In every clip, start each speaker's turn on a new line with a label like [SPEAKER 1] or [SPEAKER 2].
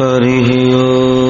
[SPEAKER 1] हरिः तारानायकशेखराय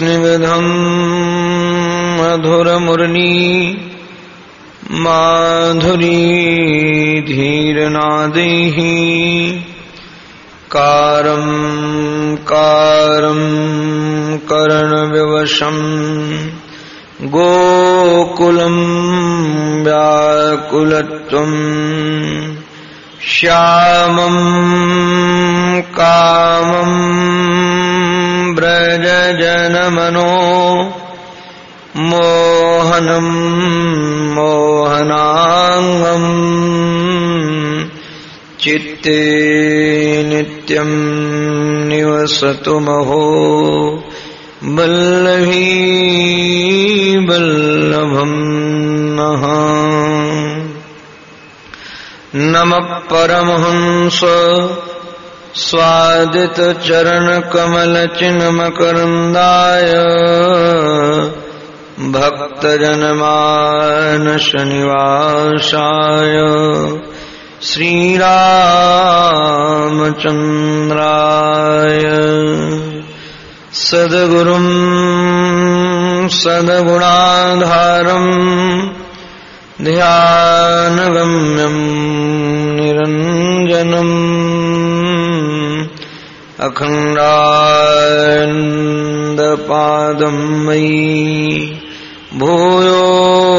[SPEAKER 1] स्निग्धम् मधुरमुर्नी माधुरी धीरनादैः कारम् कारम् करणविवशम् गोकुलम् व्याकुलत्वम् निवसतु महो वल्लभी वल्लभम् नः। नमः परमहंस स्वादितचरणकमलचिन्मकरन्दाय भक्तजनमानशनिवासाय श्रीरामचन्द्राय सद्गुरुम् सद्गुणाधारम् ध्यानगम्यम् निरञ्जनम् अखण्डानन्दपादम् मयि भूयो भूयो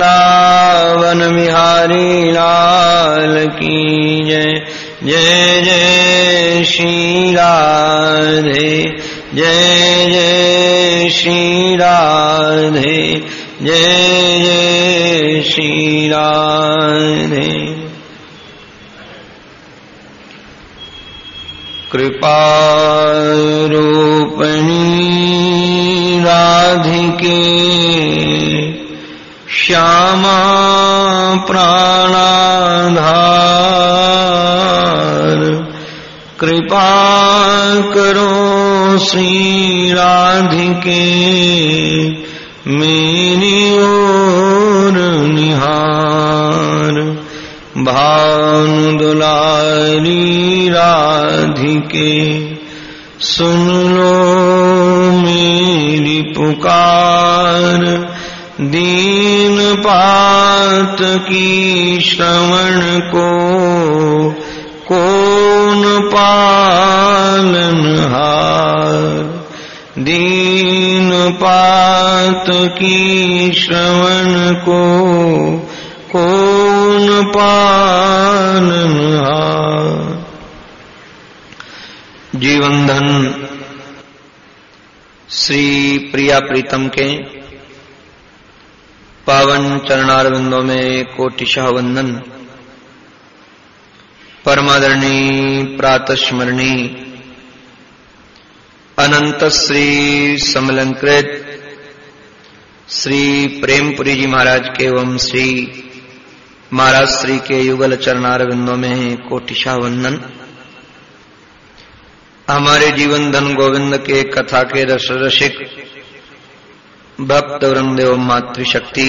[SPEAKER 1] वृंदावन बिहारी लाल की जय। जय जय श्री राधे। जय जय श्री राधे। जय जय श्री राधे। कृपा रूपणी राधिके। श्यामा प्राणाधार। कृपा करो श्री राधिके मेरी ओर निहार। भानु दुलारी राधिके, सुन लो मेरी पुकार। दीन पात की श्रवण को, कौन पालन हार? दीन पात की श्रवण को, कौन पालन हार? जीवन धन श्री प्रिया प्रीतम के पावन चरणारविंदों में कोटिशाह वंदन परमादरणी, प्रातस्मरणी। अनंत श्री समलंकृत। श्री प्रेमपुरी जी महाराज के एवं श्री महाराज श्री के युगल चरणारविंदों में कोटिशाह वंदन हमारे जीवन धन गोविंद के कथा के रस रसिक भक्त वृंद मातृशक्ति,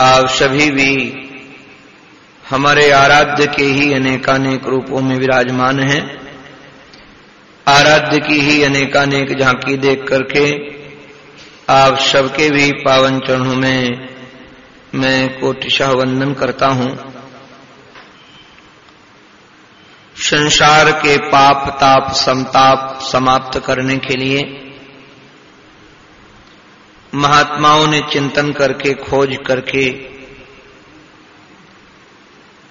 [SPEAKER 1] आप सभी भी हमारे आराध्य के ही अनेकानेक रूपों में विराजमान हैं। आराध्य की ही अनेकानेक झांकी देख करके आप सबके भी पावन चरणों में मैं कोटिशाह वंदन करता हूँ। संसार के पाप, ताप समताप समाप्त करने के लिए महात्माओं ने चिंतन करके, खोज करके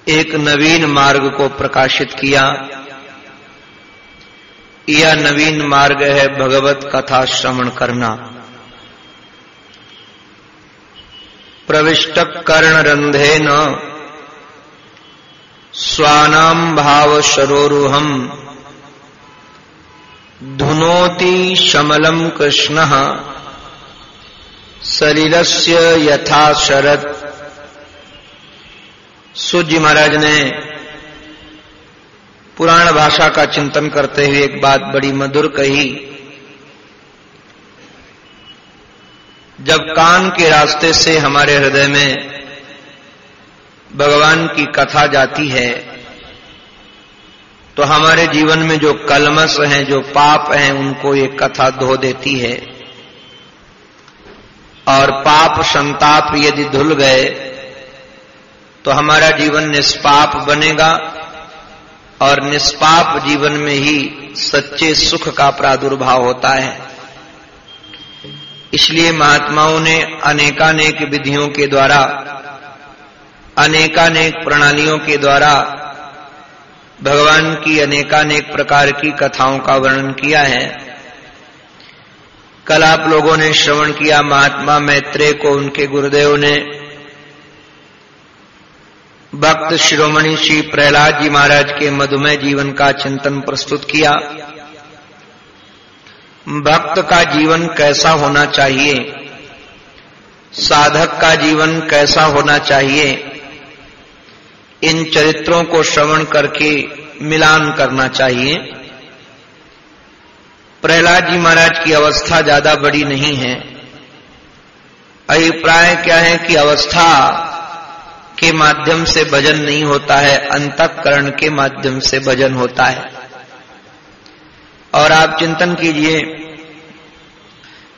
[SPEAKER 1] एक नवीन मार्ग को प्रकाशित किया। यह नवीन मार्ग है भगवत कथा श्रवण करना। प्रविष्ट कर्ण रंधे न स्वानाम भाव शरोरुहम धुनोति शमलम कृष्ण शरीरस्य यथा शरद सूर्य महाराज ने पुराण भाषा का चिंतन करते हुए एक बात बड़ी मधुर कही। जब कान के रास्ते से हमारे हृदय में भगवान की कथा जाती है तो हमारे जीवन में जो कलमस हैं, जो पाप हैं, उनको ये कथा धो देती है। और पाप संताप यदि धुल गए तो हमारा जीवन निष्पाप बनेगा और निष्पाप जीवन में ही सच्चे सुख का प्रादुर्भाव होता है। इसलिए महात्माओं ने अनेकानेक विधियों के द्वारा, अनेकानेक प्रणालियों के द्वारा भगवान की अनेकानेक प्रकार की कथाओं का वर्णन किया है। कल आप लोगों ने श्रवण किया, महात्मा मैत्रेय को, उनके गुरुदेव ने। भक्त शिरोमणि श्री प्रहलाद जी महाराज के मधुमेह जीवन का चिंतन प्रस्तुत किया। भक्त का जीवन कैसा होना चाहिए? साधक का जीवन कैसा होना चाहिए? इन चरित्रों को श्रवण करके मिलान करना चाहिए। प्रहलाद जी महाराज की अवस्था ज़्यादा बड़ी नहीं है। अभिप्राय क्या है कि अवस्था के माध्यम से भजन नहीं होता है, अंतकरण के माध्यम से भजन होता है। और आप चिंतन कीजिए,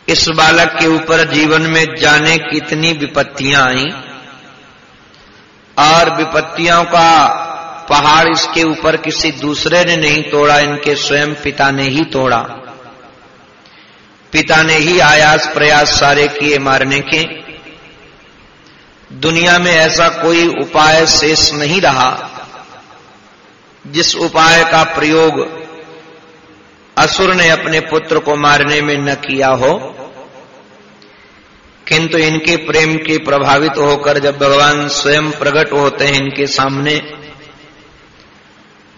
[SPEAKER 1] इस बालक के ऊपर जीवन में जाने कितनी विपत्तियाँ आई, और विपत्तियों का पहाड़ इसके ऊपर किसी दूसरे ने नहीं तोड़ा, इनके स्वयं पिता ने ही तोड़ा। पिता ने ही आयास प्रयास सारे किए मारने के। दुनिया में ऐसा कोई उपाय शेष नहीं रहा, जिस उपाय का प्रयोग असुर ने अपने पुत्र को मारने में न किया हो, किंतु इनके प्रेम के प्रभावित होकर जब भगवान स्वयं प्रकट होते हैं इनके सामने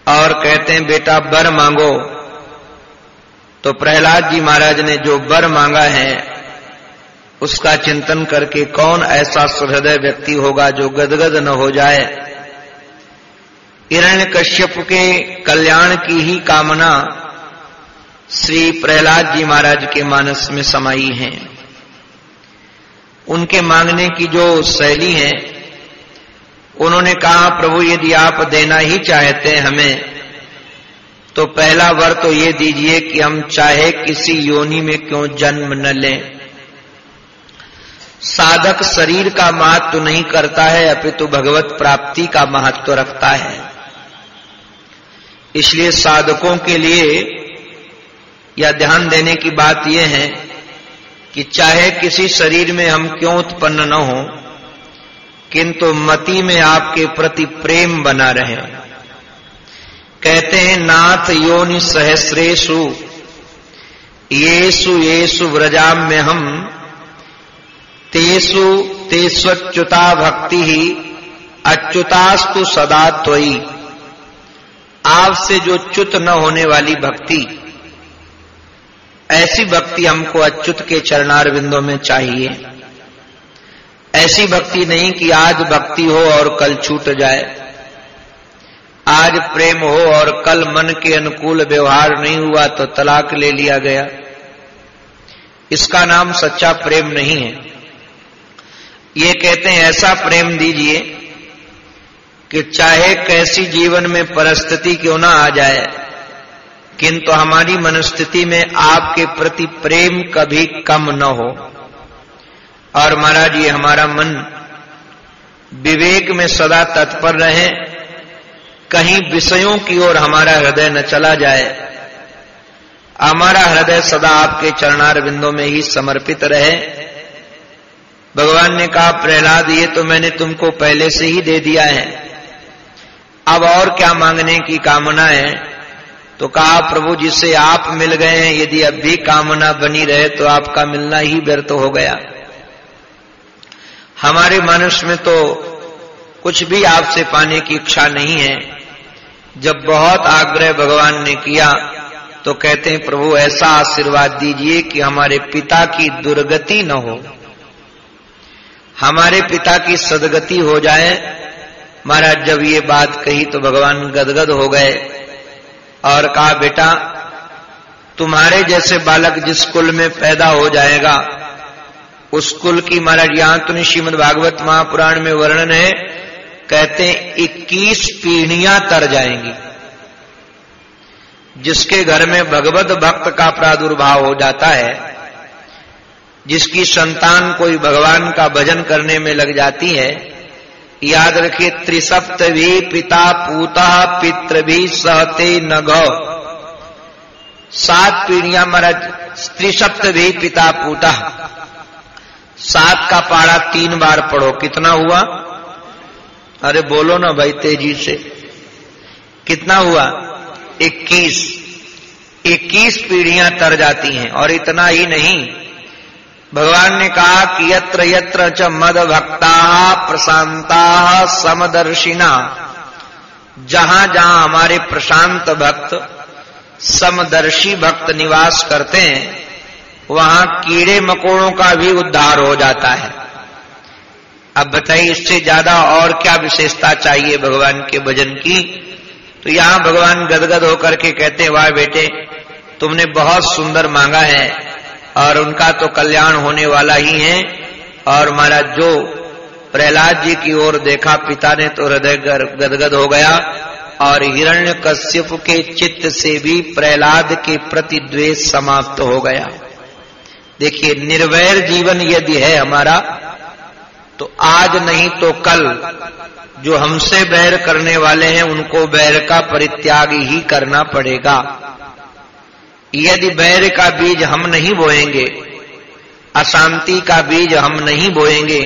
[SPEAKER 1] और कहते हैं, बेटा, बर मांगो। तो प्रहलाद जी महाराज ने जो बर मांगा है, उसका चिंतन करके कौन ऐसा सुहृदय व्यक्ति होगा जो गदगद न हो जाए? हिरण्य कश्यप के कल्याण की ही कामना श्री प्रहलाद जी महाराज के मानस में समाई है। उनके मांगने की जो शैली है, उन्होंने कहा, प्रभु, यदि आप देना ही चाहते हैं हमें तो पहला वर तो ये दीजिए कि हम चाहे किसी योनि में क्यों जन्म न लें। साधक शरीर का महत्व नहीं करता है, अपितु तो भगवत प्राप्ति का महत्व रखता है। इसलिए साधकों के लिए या ध्यान देने की बात यह है कि चाहे किसी शरीर में हम क्यों उत्पन्न न हो, किंतु मति में आपके प्रति प्रेम बना रहे। कहते हैं, नाथ योनि सहस्रेशु येसु येसु व्रजाम में हम तेसु तेस्वच्युता भक्ति ही अच्युतास्तु सदा त्वयी। आपसे जो च्युत न होने वाली भक्ति, ऐसी भक्ति हमको अच्युत के चरणार बिंदों में चाहिए। ऐसी भक्ति नहीं कि आज भक्ति हो और कल छूट जाए। आज प्रेम हो और कल मन के अनुकूल व्यवहार नहीं हुआ तो तलाक ले लिया गया। इसका नाम सच्चा प्रेम नहीं है। ये कहते हैं, ऐसा प्रेम दीजिए कि चाहे कैसी जीवन में परिस्थिति क्यों ना आ जाए, किंतु हमारी मनस्थिति में आपके प्रति प्रेम कभी कम न हो। और महाराज, ये हमारा मन विवेक में सदा तत्पर रहे कहीं विषयों की ओर हमारा हृदय न चला जाए। हमारा हृदय सदा आपके चरणार बिंदों में ही समर्पित रहे। भगवान ने कहा, प्रहलाद, ये तो मैंने तुमको पहले से ही दे दिया है। अब और क्या मांगने की कामना है? तो कहा, प्रभु जिससे आप मिल गए हैं। यदि अब भी कामना बनी रहे तो आपका मिलना ही व्यर्थ हो गया। हमारे मनुष्य में तो कुछ भी आपसे पाने की इच्छा नहीं है। जब बहुत आग्रह भगवान ने किया तो कहते हैं, प्रभु, ऐसा आशीर्वाद दीजिए कि हमारे पिता की दुर्गति न हो। हमारे पिता की सदगति हो जाए। महाराज, जब ये बात कही तो भगवान गदगद हो गए और कहा, बेटा, तुम्हारे जैसे बालक जिस कुल में पैदा हो जाएगा, उस कुल की महाराज, यहाँ तो श्रीमद भागवत महापुराण में वर्णन है कहते इक्कीस पीढ़ियाँ तर जाएँगी। जिसके घर में भगवत भक्त का प्रादुर्भाव हो जाता है, जिसकी संतान कोई भगवान का भजन करने में लग जाती है, याद रखिए त्रिसप्त भी पिता पूता पित्र भी सहते न गौ सात पीढ़ियाँ महाराज त्रिसप्त भी पिता पूता। सात का पाड़ा तीन बार पढ़ो, कितना हुआ? अरे बोलो ना भाई तेज़ी से। कितना हुआ? इक्कीस। इक्कीस पीढ़ियाँ तर जाती हैं और इतना ही नहीं। भगवान ने कहा कि यत्र यत्र च मद भक्ता प्रशांता समदर्शिना। जहाँ जहाँ हमारे प्रशांत भक्त, समदर्शी भक्त निवास करते हैं, वहाँ कीड़े मकोड़ों का भी उद्धार हो जाता है। अब बताइए, इससे ज़्यादा और क्या विशेषता चाहिए भगवान के भजन की? तो यहाँ भगवान गदगद होकर के कहते हैं, वाह बेटे, तुमने बहुत सुंदर मांगा है और उनका तो कल्याण होने वाला ही है। और महाराज, जो प्रहलाद जी की ओर देखा, पिता ने तो हृदय गदगद हो गया। और हिरण्य कश्यप के चित्त से भी प्रहलाद के प्रति द्वेष समाप्त हो गया। देखिए, निर्वैर जीवन यदि है हमारा तो आज नहीं तो कल। जो हमसे बैर करने वाले हैं, उनको बैर का परित्याग ही करना पड़ेगा। यदि बैर का बीज हम नहीं बोएँगे, अशांति का बीज हम नहीं बोएँगे,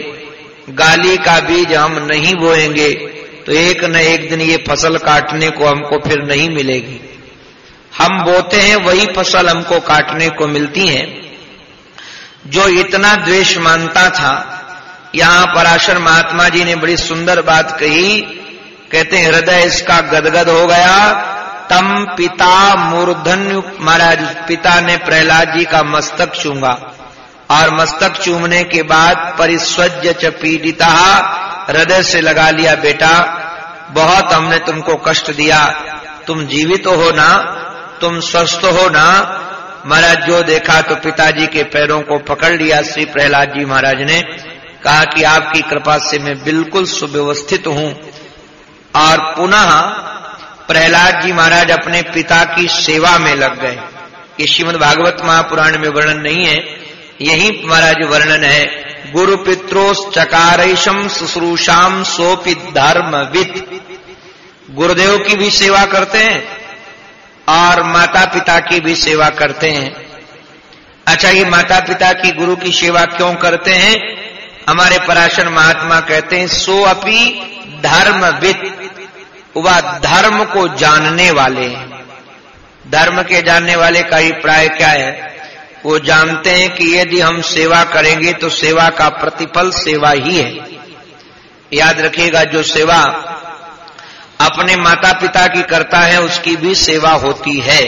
[SPEAKER 1] गाली का बीज हम नहीं बोएँगे तो एक न एक दिन ये फ़सल काटने को हमको फिर नहीं मिलेगी। हम बोते हैं, वही फ़सल हमको काटने को मिलती है। जो इतना द्वेष मानता था यहाँ पराशर महात्मा जी ने बड़ी सुंदर बात कही। कहते हैं, हृदय इसका गदगद हो गया। तम पिता मूर्धन महाराज, पिता ने प्रहलाद जी का मस्तक चूँगा। और मस्तक चूमने के बाद परिस्वज्य च पीड़िता, हृदय से लगा लिया, बेटा, बहुत हमने तुमको कष्ट दिया। तुम जीवित हो ना? तुम स्वस्थ हो ना? महाराज, जो देखा तो पिताजी के पैरों को पकड़ लिया श्री प्रहलाद जी महाराज ने। कहा कि आपकी कृपा से मैं बिल्कुल सुव्यवस्थित हूँ। और पुनः प्रहलाद जी महाराज अपने पिता की सेवा में लग गए। ये श्रीमद भागवत महापुराण में वर्णन नहीं है, यही महाराज वर्णन है। गुरु पित्रोस चकारशम शुश्रूषाम सोपि धर्म वित गुरुदेव की भी सेवा करते हैं और माता पिता की भी सेवा करते हैं। अच्छा ये माता पिता की गुरु की सेवा क्यों करते हैं? हमारे पराशर महात्मा कहते हैं, सो अपी धर्म वित वह धर्म को जानने वाले हैं। धर्म के जानने वाले का ही प्राय क्या है? वो जानते हैं कि यदि हम सेवा करेंगे तो सेवा का प्रतिफल सेवा ही है। याद रखिएगा, जो सेवा अपने माता पिता की करता है, उसकी भी सेवा होती है।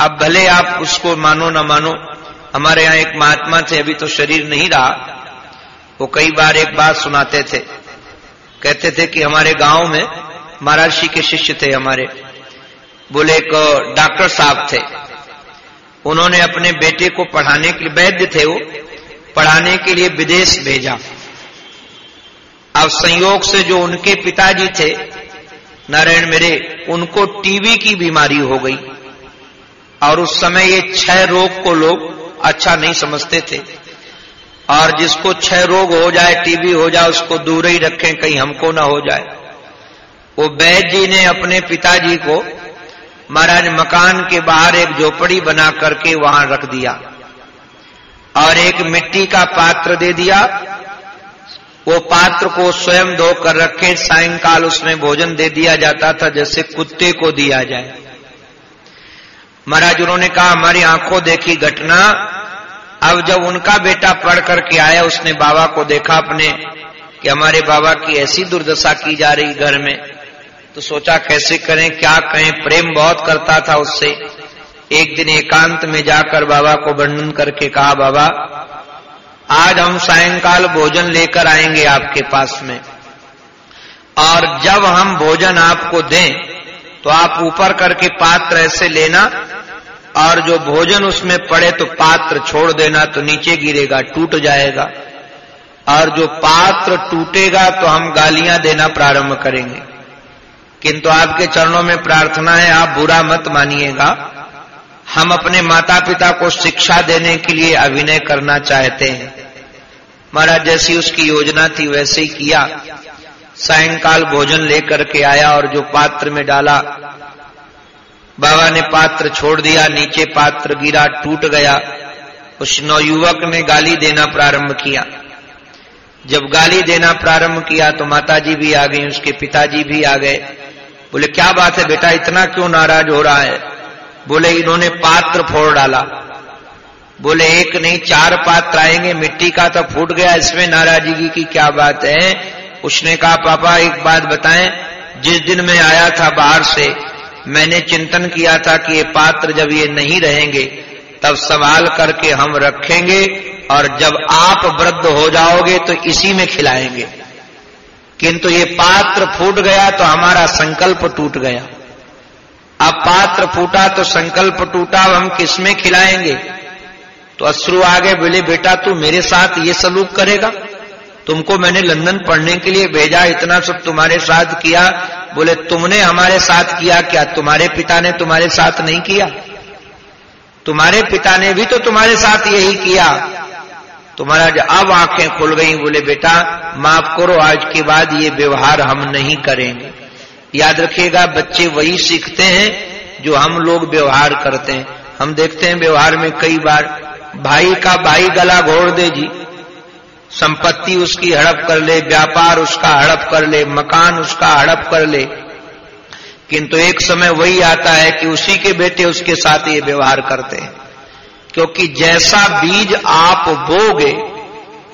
[SPEAKER 1] अब भले आप उसको मानो न मानो, हमारे यहाँ एक महात्मा थे, अभी तो शरीर नहीं रहा। वो कई बार एक बात सुनाते थे। कहते थे कि हमारे गाँव में महाराज जी के शिष्य थे हमारे। बोले, एक डॉक्टर साहब थे। उन्होंने अपने बेटे को पढ़ाने के लिए, वैद्य थे वो, पढ़ाने के लिए विदेश भेजा। अब संयोग से जो उनके पिताजी थे, नारायण मेरे, उनको टीबी की बीमारी हो गई। और उस समय ये छह रोग को लोग अच्छा नहीं समझते थे। और जिसको छह रोग हो जाए, टीबी हो जाए, उसको दूर ही रखें, कहीं हमको ना हो जाए। वो बैद जी ने अपने पिताजी को महाराज मकान के बाहर एक झोपड़ी बना करके वहाँ रख दिया और एक मिट्टी का पात्र दे दिया। वो पात्र को स्वयं धोकर रखे, सायंकाल उसमें भोजन दे दिया जाता था, जैसे कुत्ते को दिया जाए। महाराज उन्होंने कहा, हमारी आँखों देखी घटना अब जब उनका बेटा पढ़ करके आया, उसने बाबा को देखा अपने, कि हमारे बाबा की ऐसी दुर्दशा की जा रही घर में तो सोचा कैसे करें, क्या कहें? प्रेम बहुत करता था उससे। एक दिन एकांत में जाकर बाबा को वर्णन करके कहा, बाबा, आज हम सायंकाल भोजन लेकर आएँगे आपके पास में। और जब हम भोजन आपको दें तो आप ऊपर करके पात्र ऐसे लेना और जो भोजन उसमें पड़े तो पात्र छोड़ देना तो नीचे गिरेगा, टूट जाएगा। और जो पात्र टूटेगा तो हम गालियाँ देना प्रारंभ करेंगे। किंतु आपके चरणों में प्रार्थना है, आप बुरा मत मानिएगा। हम अपने माता पिता को शिक्षा देने के लिए अभिनय करना चाहते हैं। महाराज, जैसी उसकी योजना थी, वैसे ही किया। सायंकाल भोजन लेकर के आया और जो पात्र में डाला बाबा ने पात्र छोड़ दिया, नीचे पात्र गिरा, टूट गया। उस नवयुवक ने गाली देना प्रारंभ किया। जब गाली देना प्रारंभ किया तो माताजी भी आ गई, उसके पिताजी भी आ गए। बोले, क्या बात है बेटा, इतना क्यों नाराज़ हो रहा है? बोले, इन्होंने पात्र फोड़ डाला। बोले, एक नहीं, चार पात्र आएँगे, मिट्टी का तो फूट गया, इसमें नाराज़गी की क्या बात है? उसने कहा, पापा, एक बात बताएँ, जिस दिन मैं आया था बाहर से मैंने चिंतन किया था कि ये पात्र जब ये नहीं रहेंगे, तब सवाल करके हम रखेंगे और जब आप वृद्ध हो जाओगे तो इसी में खिलाएँगे। किंतु ये पात्र फूट गया तो हमारा संकल्प टूट गया। अब पात्र फूटा तो संकल्प टूटा, अब हम किसमें खिलाएँगे? तो अश्रु आगे बोले, बेटा, तू मेरे साथ ये सलूक करेगा? तुमको मैंने लंदन पढ़ने के लिए भेजा, इतना सब तुम्हारे साथ किया। बोले, तुमने हमारे साथ किया क्या? तुम्हारे पिता ने तुम्हारे साथ नहीं किया? तुम्हारे पिता ने भी तो तुम्हारे साथ यही किया। तुम्हारा अब आँखें खुल गई, बोले, बेटा, माफ़ करो, आज के बाद ये व्यवहार हम नहीं करेंगे। याद रखिएगा, बच्चे वही सीखते हैं जो हम लोग व्यवहार करते हैं। हम देखते हैं व्यवहार में कई बार, भाई का भाई गला घोड़ दे जी। संपत्ति उसकी हड़प कर ले, व्यापार उसका हड़प कर ले, मकान उसका हड़प कर ले। किंतु एक समय वही आता है कि उसी के बेटे उसके साथ ये व्यवहार करते हैं। क्योंकि जैसा बीज आप बोगे,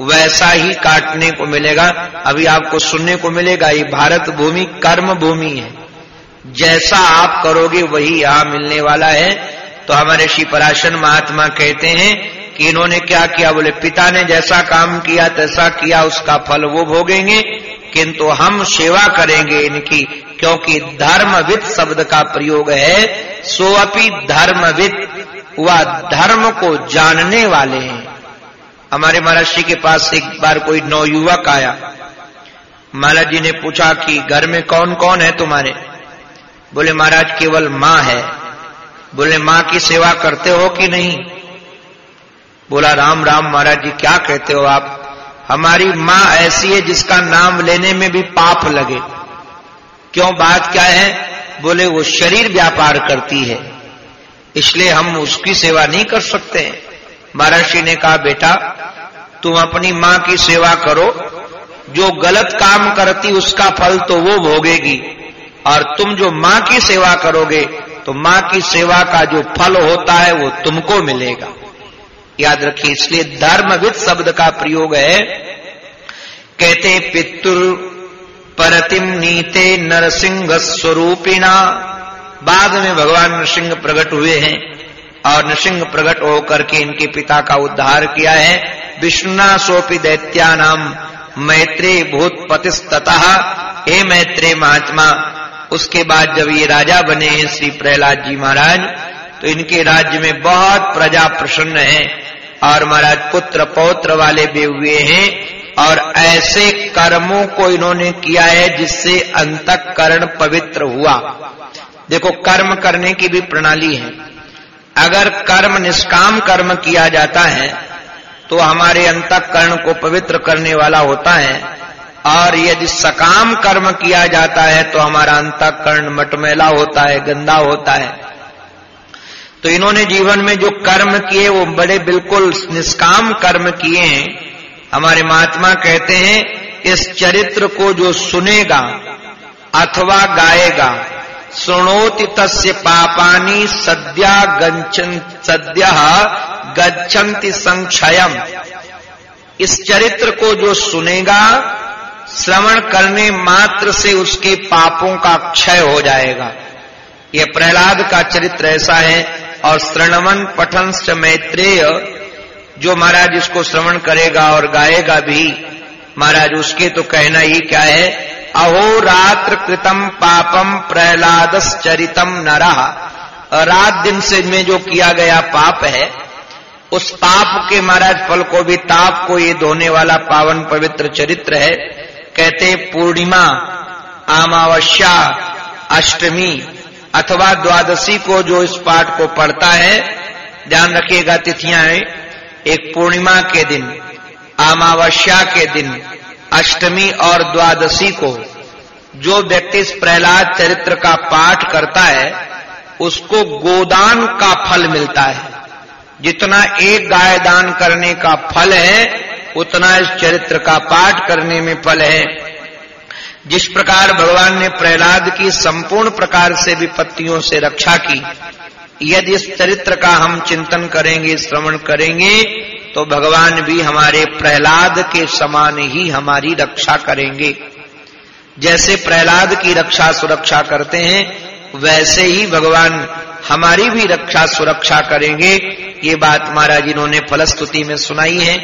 [SPEAKER 1] वैसा ही काटने को मिलेगा। अभी आपको सुनने को मिलेगा, ये भारत भूमि कर्म भूमि है। जैसा आप करोगे, वही यहाँ मिलने वाला है। तो हमारे श्री पराशन महात्मा कहते हैं कि इन्होंने क्या किया? बोले, पिता ने जैसा काम किया, तैसा किया, उसका फल वो भोगेंगे, किंतु हम सेवा करेंगे इनकी, क्योंकि धर्मविद शब्द का प्रयोग है, सो अपी धर्मविद वह धर्म को जानने वाले हैं। हमारे महाराज के पास एक बार कोई नौयुवक आया। महाराज जी ने पूछा कि, घर में कौन कौन है तुम्हारे? बोले, महाराज, केवल माँ है। बोले, माँ की सेवा करते हो कि नहीं? बोला, राम राम, महाराज जी, क्या कहते हो आप? हमारी माँ ऐसी है जिसका नाम लेने में भी पाप लगे। क्यों, बात क्या है? बोले, वो शरीर व्यापार करती है, इसलिए हम उसकी सेवा नहीं कर सकते हैं। महर्षि ने कहा, बेटा, तुम अपनी माँ की सेवा करो। जो गलत काम करती, उसका फल तो वो भोगेगी। और तुम जो माँ की सेवा करोगे तो माँ की सेवा का जो फल होता है, वो तुमको मिलेगा। याद रखिए, इसलिए धर्मविद शब्द का प्रयोग है। कहते, पितुर परतिम नीते नरसिंह स्वरूपिणा। बाद में भगवान नरसिंह प्रकट हुए हैं और नृसिंह प्रकट होकर के इनके पिता का उद्धार किया है। विष्णुना सोपी दैत्या नाम मैत्रे भूत पतिस्तः हे मैत्रे महात्मा, उसके बाद जब ये राजा बने हैं श्री प्रहलाद जी महाराज तो इनके राज्य में बहुत प्रजा प्रसन्न है। और महाराज पुत्र पौत्र वाले भी हुए हैं और ऐसे कर्मों को इन्होंने किया है जिससे अंतकरण पवित्र हुआ। देखो, कर्म करने की भी प्रणाली है। अगर कर्म निष्काम कर्म किया जाता है तो हमारे अंतकरण को पवित्र करने वाला होता है। और यदि सकाम कर्म किया जाता है तो हमारा अंतकरण मटमैला होता है, गंदा होता है। तो इन्होंने जीवन में जो कर्म किए, वो बड़े बिल्कुल निष्काम कर्म किए हैं। हमारे महात्मा कहते हैं, इस चरित्र को जो सुनेगा अथवा गाएगा, सुनोति तस्य पापानी सद्या गंचन सद्य गच्छन्ति संक्षयम। इस चरित्र को जो सुनेगा, श्रवण करने मात्र से उसके पापों का क्षय हो जाएगा। यह प्रहलाद का चरित्र ऐसा है और श्रणवन पठन मैत्रेय, जो महाराज इसको श्रवण करेगा और गाएगा भी, महाराज उसके तो कहना ही क्या है? अहो रात्र कृतम पापम प्रहलाद चरितम न रात दिन से में जो किया गया पाप है, उस पाप के महाराज फल को भी ताप को ये धोने वाला पावन पवित्र चरित्र है। कहते पूर्णिमा, अमावस्या, अष्टमी अथवा द्वादशी को जो इस पाठ को पढ़ता है, ध्यान रखिएगा तिथियाँ एक पूर्णिमा के दिन, अमावस्या के दिन, अष्टमी और द्वादशी को, जो व्यक्ति इस प्रहलाद चरित्र का पाठ करता है, उसको गोदान का फल मिलता है। जितना एक गाय दान करने का फल है, उतना इस चरित्र का पाठ करने में फल है। जिस प्रकार भगवान ने प्रहलाद की संपूर्ण प्रकार से विपत्तियों से रक्षा की, यदि इस चरित्र का हम चिंतन करेंगे, श्रवण करेंगे तो भगवान भी हमारे प्रहलाद के समान ही हमारी रक्षा करेंगे। जैसे प्रहलाद की रक्षा सुरक्षा करते हैं, वैसे ही भगवान हमारी भी रक्षा सुरक्षा करेंगे। ये बात महाराज इन्होंने फलस्तुति में सुनाई है।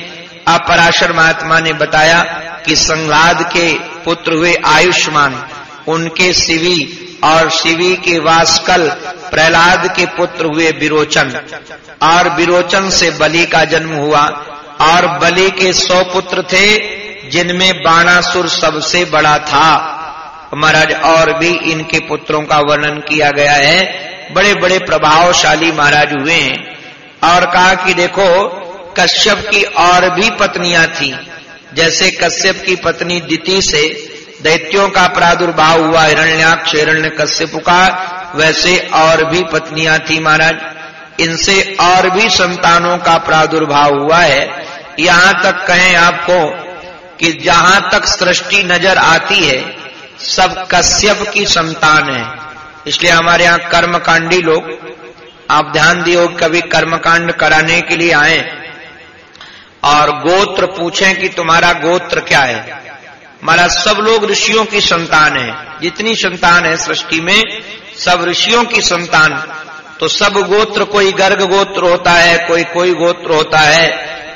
[SPEAKER 1] अपराशर महात्मा ने बताया कि संघाद के पुत्र हुए आयुष्मान, उनके शिवी और शिवी के वास्कल प्रहलाद के पुत्र हुए विरोचन और विरोचन से बलि का जन्म हुआ, और बलि के सौ पुत्र थे, जिनमें बाणासुर सबसे बड़ा था। महाराज, और भी इनके पुत्रों का वर्णन किया गया है। बड़े बड़े प्रभावशाली महाराज हुए और कहा कि देखो, कश्यप की और भी पत्नियाँ थी। जैसे कश्यप की पत्नी दिति से दैत्यों का प्रादुर्भाव हुआ, हिरण्याक्ष, हिरण्य कश्यप का वैसे और भी पत्नियाँ थी महाराज। इनसे और भी संतानों का प्रादुर्भाव हुआ है। यहाँ तक कहें आपको कि जहाँ तक सृष्टि नज़र आती है, सब कश्यप की संतान है। इसलिए हमारे यहाँ कर्मकांडी लोग, आप ध्यान दियो, कभी कर्मकांड कराने के लिए आए। और गोत्र पूछें कि तुम्हारा गोत्र क्या है? हमारा सब लोग ऋषियों की संतान है। जितनी संतान है सृष्टि में, सब ऋषियों की संतान। तो सब गोत्र, कोई गर्ग गोत्र होता है, कोई कोई गोत्र होता है,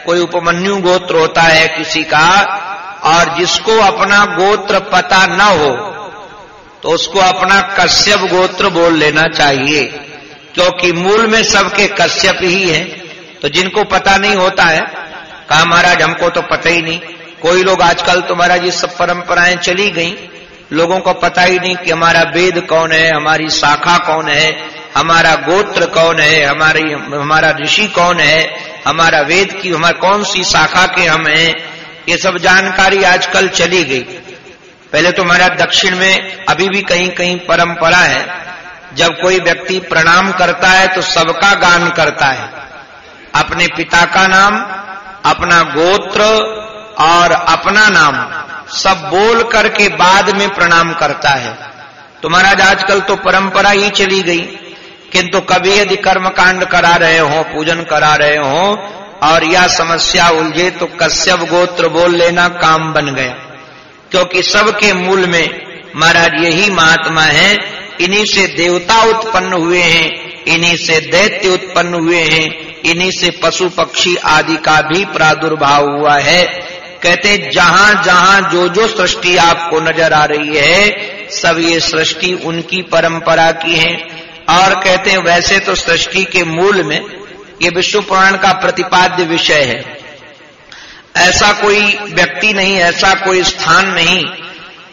[SPEAKER 1] कोई उपमन्यु गोत्र होता है किसी का, और जिसको अपना गोत्र पता न हो तो उसको अपना कश्यप गोत्र बोल लेना चाहिए। क्योंकि मूल में सबके कश्यप ही है तो जिनको पता नहीं होता है कहा, महाराज, हमको तो पता ही नहीं। कोई लोग आजकल तो महाराज ये सब परंपराएँ चली गई। लोगों को पता ही नहीं कि हमारा वेद कौन है, हमारी शाखा कौन है, हमारा गोत्र कौन है, हमारी, हमारा ऋषि कौन है, हमारा वेद की, हमारे कौन सी शाखा के हम हैं। ये सब जानकारी आजकल चली गई। पहले तो हमारा दक्षिण में अभी भी कहीं कहीं परंपरा है। जब कोई व्यक्ति प्रणाम करता है तो सबका गान करता है। अपने पिता का नाम अपना गोत्र और अपना नाम सब बोल करके बाद में प्रणाम करता है। तो महाराज, आजकल तो परंपरा ही चली गई, किंतु कभी यदि कर्मकांड करा रहे हो, पूजन करा रहे हो, और यह समस्या उलझे तो कश्यप गोत्र बोल लेना काम बन गया। क्योंकि सबके मूल में महाराज यही महात्मा है, इन्हीं से देवता उत्पन्न हुए हैं, इन्हीं से दैत्य उत्पन्न हुए हैं इन्हीं से पशु पक्षी आदि का भी प्रादुर्भाव हुआ है। कहते जहाँ जहाँ जो जो सृष्टि आपको नज़र आ रही है, सब ये सृष्टि उनकी परंपरा की है। और कहते हैं, वैसे तो सृष्टि के मूल में ये विश्व पुराण का प्रतिपाद्य विषय है। ऐसा कोई व्यक्ति नहीं, ऐसा कोई स्थान नहीं,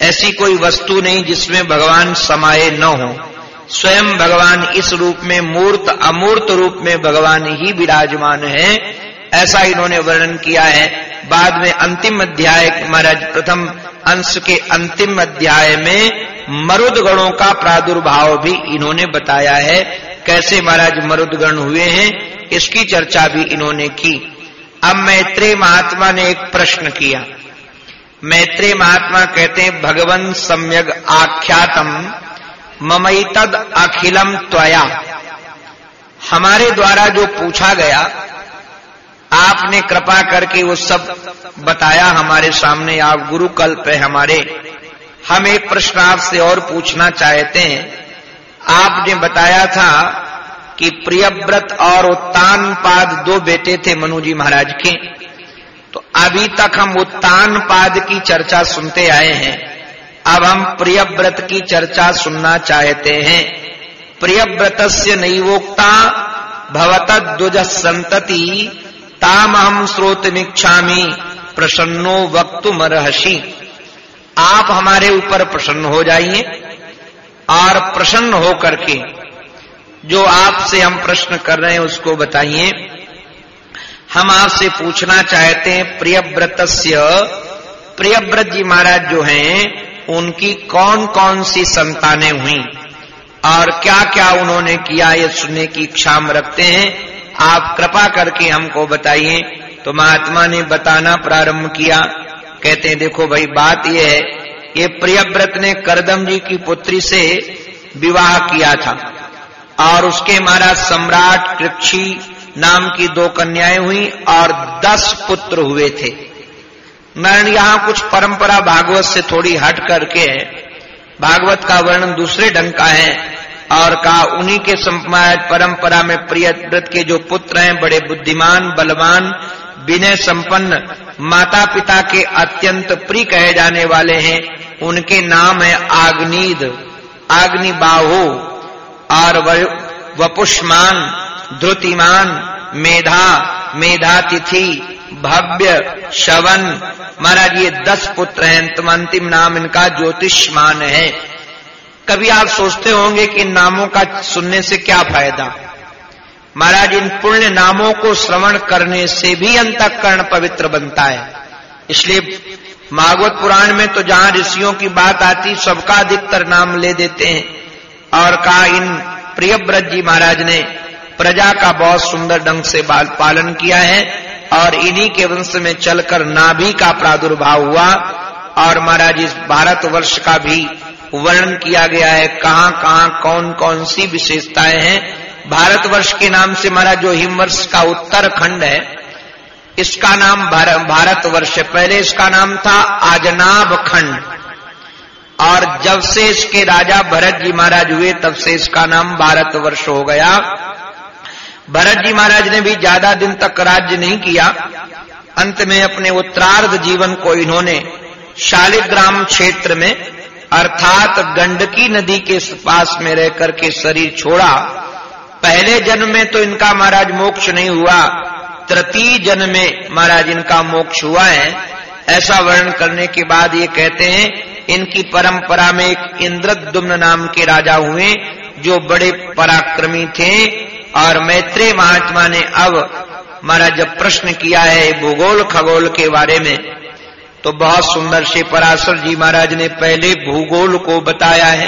[SPEAKER 1] ऐसी कोई वस्तु नहीं जिसमें भगवान समाये न हो। स्वयं भगवान इस रूप में मूर्त, अमूर्त रूप में भगवान ही विराजमान है। ऐसा इन्होंने वर्णन किया है। बाद में अंतिम अध्याय महाराज प्रथम अंश के अंतिम अध्याय में मरुद गणों का प्रादुर्भाव भी इन्होंने बताया है। कैसे महाराज मरुदगण हुए हैं, इसकी चर्चा भी इन्होंने की। अब मैत्रेय महात्मा ने एक प्रश्न किया। मैत्रेय महात्मा कहते हैं, भगवान सम्यक आख्यातम ममई तद अखिलम त्वया। हमारे द्वारा जो पूछा गया, आपने कृपा करके वो सब बताया हमारे सामने, आप गुरु कल्प है हमारे। हम एक प्रश्न आपसे और पूछना चाहते हैं। आपने बताया था कि प्रियव्रत और उत्तान पाद दो बेटे थे मनु जी महाराज के। तो अभी तक हम उत्तान पाद की चर्चा सुनते आए हैं। अब हम प्रियव्रत की चर्चा सुनना चाहते हैं। प्रियव्रत से नैवोक्ता भवत द्वज संतति ताम हम स्रोत निक्षामी प्रसन्नो वक्तु मरहसी आप हमारे ऊपर प्रसन्न हो जाइए और प्रसन्न हो करके जो आपसे हम प्रश्न कर रहे हैं उसको बताइए। हम आपसे पूछना चाहते हैं प्रियव्रत प्रियव्रत जी महाराज जो हैं उनकी कौन कौन सी संतानें हुई? और क्या क्या उन्होंने किया ये सुनने की इच्छा रखते हैं? आप कृपा करके हमको बताइए। तो महात्मा ने बताना प्रारंभ किया। कहते हैं, देखो भाई, बात यह है, ये प्रियव्रत ने करदम जी की पुत्री से विवाह किया था। और उसके महाराज सम्राट कृक्षी नाम की दो कन्याएँ हुई और दस पुत्र हुए थे। नारायण, यहाँ कुछ परंपरा भागवत से थोड़ी हट करके है भागवत का वर्णन दूसरे ढंग का है और कहा उन्हीं के समाज परंपरा में प्रिय व्रत के जो पुत्र हैं, बड़े बुद्धिमान, बलवान, विनय संपन्न माता पिता के अत्यंत प्रिय कहे जाने वाले हैं, उनके नाम है आग्नीद, आग्निबाहु और वपुष्मान ध्रुतिमान मेधा मेधा तिथि भव्य शवन। महाराज, ये दस पुत्र हैं, तुम अंतिम नाम इनका ज्योतिषमान है। कभी आप सोचते होंगे कि इन नामों का सुनने से क्या फ़ायदा? महाराज, इन पुण्य नामों को श्रवण करने से भी अंतकरण पवित्र बनता है। इसलिए भागवत पुराण में तो जहाँ ऋषियों की बात आती, सबका अधिकतर नाम ले देते हैं। और कहा, इन प्रियव्रत जी महाराज ने प्रजा का बहुत सुंदर ढंग से पालन किया है। और इन्हीं के वंश में चलकर नाभि का प्रादुर्भाव हुआ और महाराज इस भारत वर्ष का भी वर्णन किया गया है कहाँ कहाँ कौन कौन सी विशेषताएँ हैं। भारतवर्ष के नाम से महाराज जो हिमवर्ष का उत्तरखंड है, इसका नाम भारतवर्ष है। पहले इसका नाम था आजनाब खंड और जब से इसके राजा भरत जी महाराज हुए, तब से इसका नाम भारतवर्ष हो गया। भरत जी महाराज ने भी ज़्यादा दिन तक राज्य नहीं किया। अंत में अपने उत्तरार्ध जीवन को इन्होंने शालिग्राम क्षेत्र में, अर्थात गंडकी नदी के पास में रह करके शरीर छोड़ा। पहले जन्म में तो इनका महाराज मोक्ष नहीं हुआ। तृतीय जन्म में महाराज इनका मोक्ष हुआ है। ऐसा वर्णन करने के बाद ये कहते हैं, इनकी परंपरा में एक इंद्रदुम्न नाम के राजा हुए, जो बड़े पराक्रमी थे। और मैत्रेय महात्मा ने अब महाराज जब प्रश्न किया है भूगोल खगोल के बारे में तो बहुत सुंदर से पराशर जी महाराज ने पहले भूगोल को बताया है,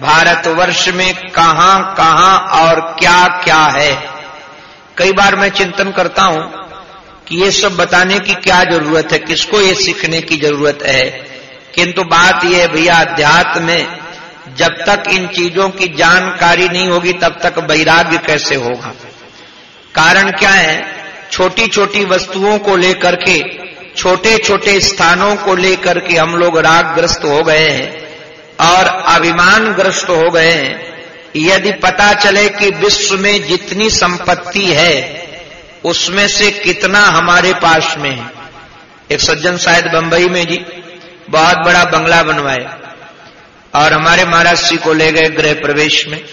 [SPEAKER 1] भारतवर्ष में कहाँ कहाँ और क्या क्या है। कई बार मैं चिंतन करता हूँ कि ये सब बताने की क्या ज़रूरत है, किसको ये सीखने की ज़रूरत है। किंतु बात यह भैया, अध्यात्म में जब तक इन चीज़ों की जानकारी नहीं होगी, तब तक वैराग्य कैसे होगा? कारण क्या है? छोटी छोटी वस्तुओं को लेकर के छोटे छोटे स्थानों को लेकर के हम लोग रागग्रस्त हो गए हैं और अभिमान ग्रस्त हो गए हैं। यदि पता चले कि विश्व में जितनी संपत्ति है, उसमें से कितना हमारे पास में है। एक सज्जन शायद बंबई में जी, बहुत बड़ा बंगला बनवाए। और हमारे महाराज जी को ले गए गृह प्रवेश में।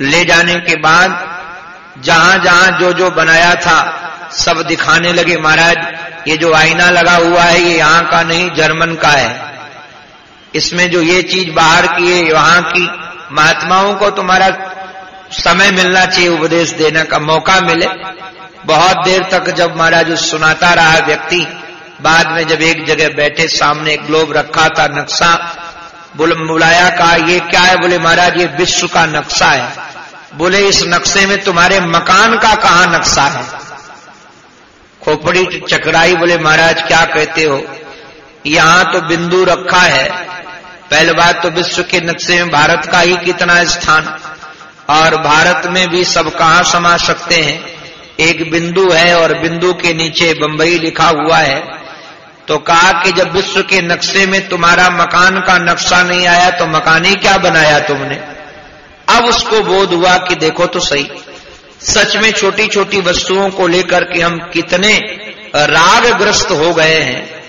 [SPEAKER 1] ले जाने के बाद जहाँ जहाँ जो जो बनाया था, सब दिखाने लगे, महाराज, ये जो आईना लगा हुआ है, ये यहाँ का नहीं, जर्मन का है। इसमें जो ये चीज़ बाहर की है, वहाँ की, महात्माओं को तुम्हारा समय मिलना चाहिए, उपदेश देने का मौका मिले। बहुत देर तक जब महाराज सुनाता रहा व्यक्ति, बाद में जब एक जगह बैठे, सामने ग्लोब रखा था, नक्शा बुलाया कहा ये क्या है? बोले, महाराज, ये विश्व का नक्शा है। बोले, इस नक्शे में तुम्हारे मकान का कहा नक्शा है? खोपड़ी चकराई, बोले, महाराज, क्या कहते हो? यहाँ तो बिंदु रखा है। पहले बात तो विश्व के नक्शे में भारत का ही कितना स्थान। और भारत में भी सब कहा समा सकते हैं? एक बिंदु है और बिंदु के नीचे बंबई लिखा हुआ है। तो कहा कि जब विश्व के नक्शे में तुम्हारा मकान का नक्शा नहीं आया तो मकान ही क्या बनाया तुमने? अब उसको बोध हुआ कि देखो तो सही। सच में छोटी छोटी वस्तुओं को लेकर के हम कितने रागग्रस्त हो गए हैं।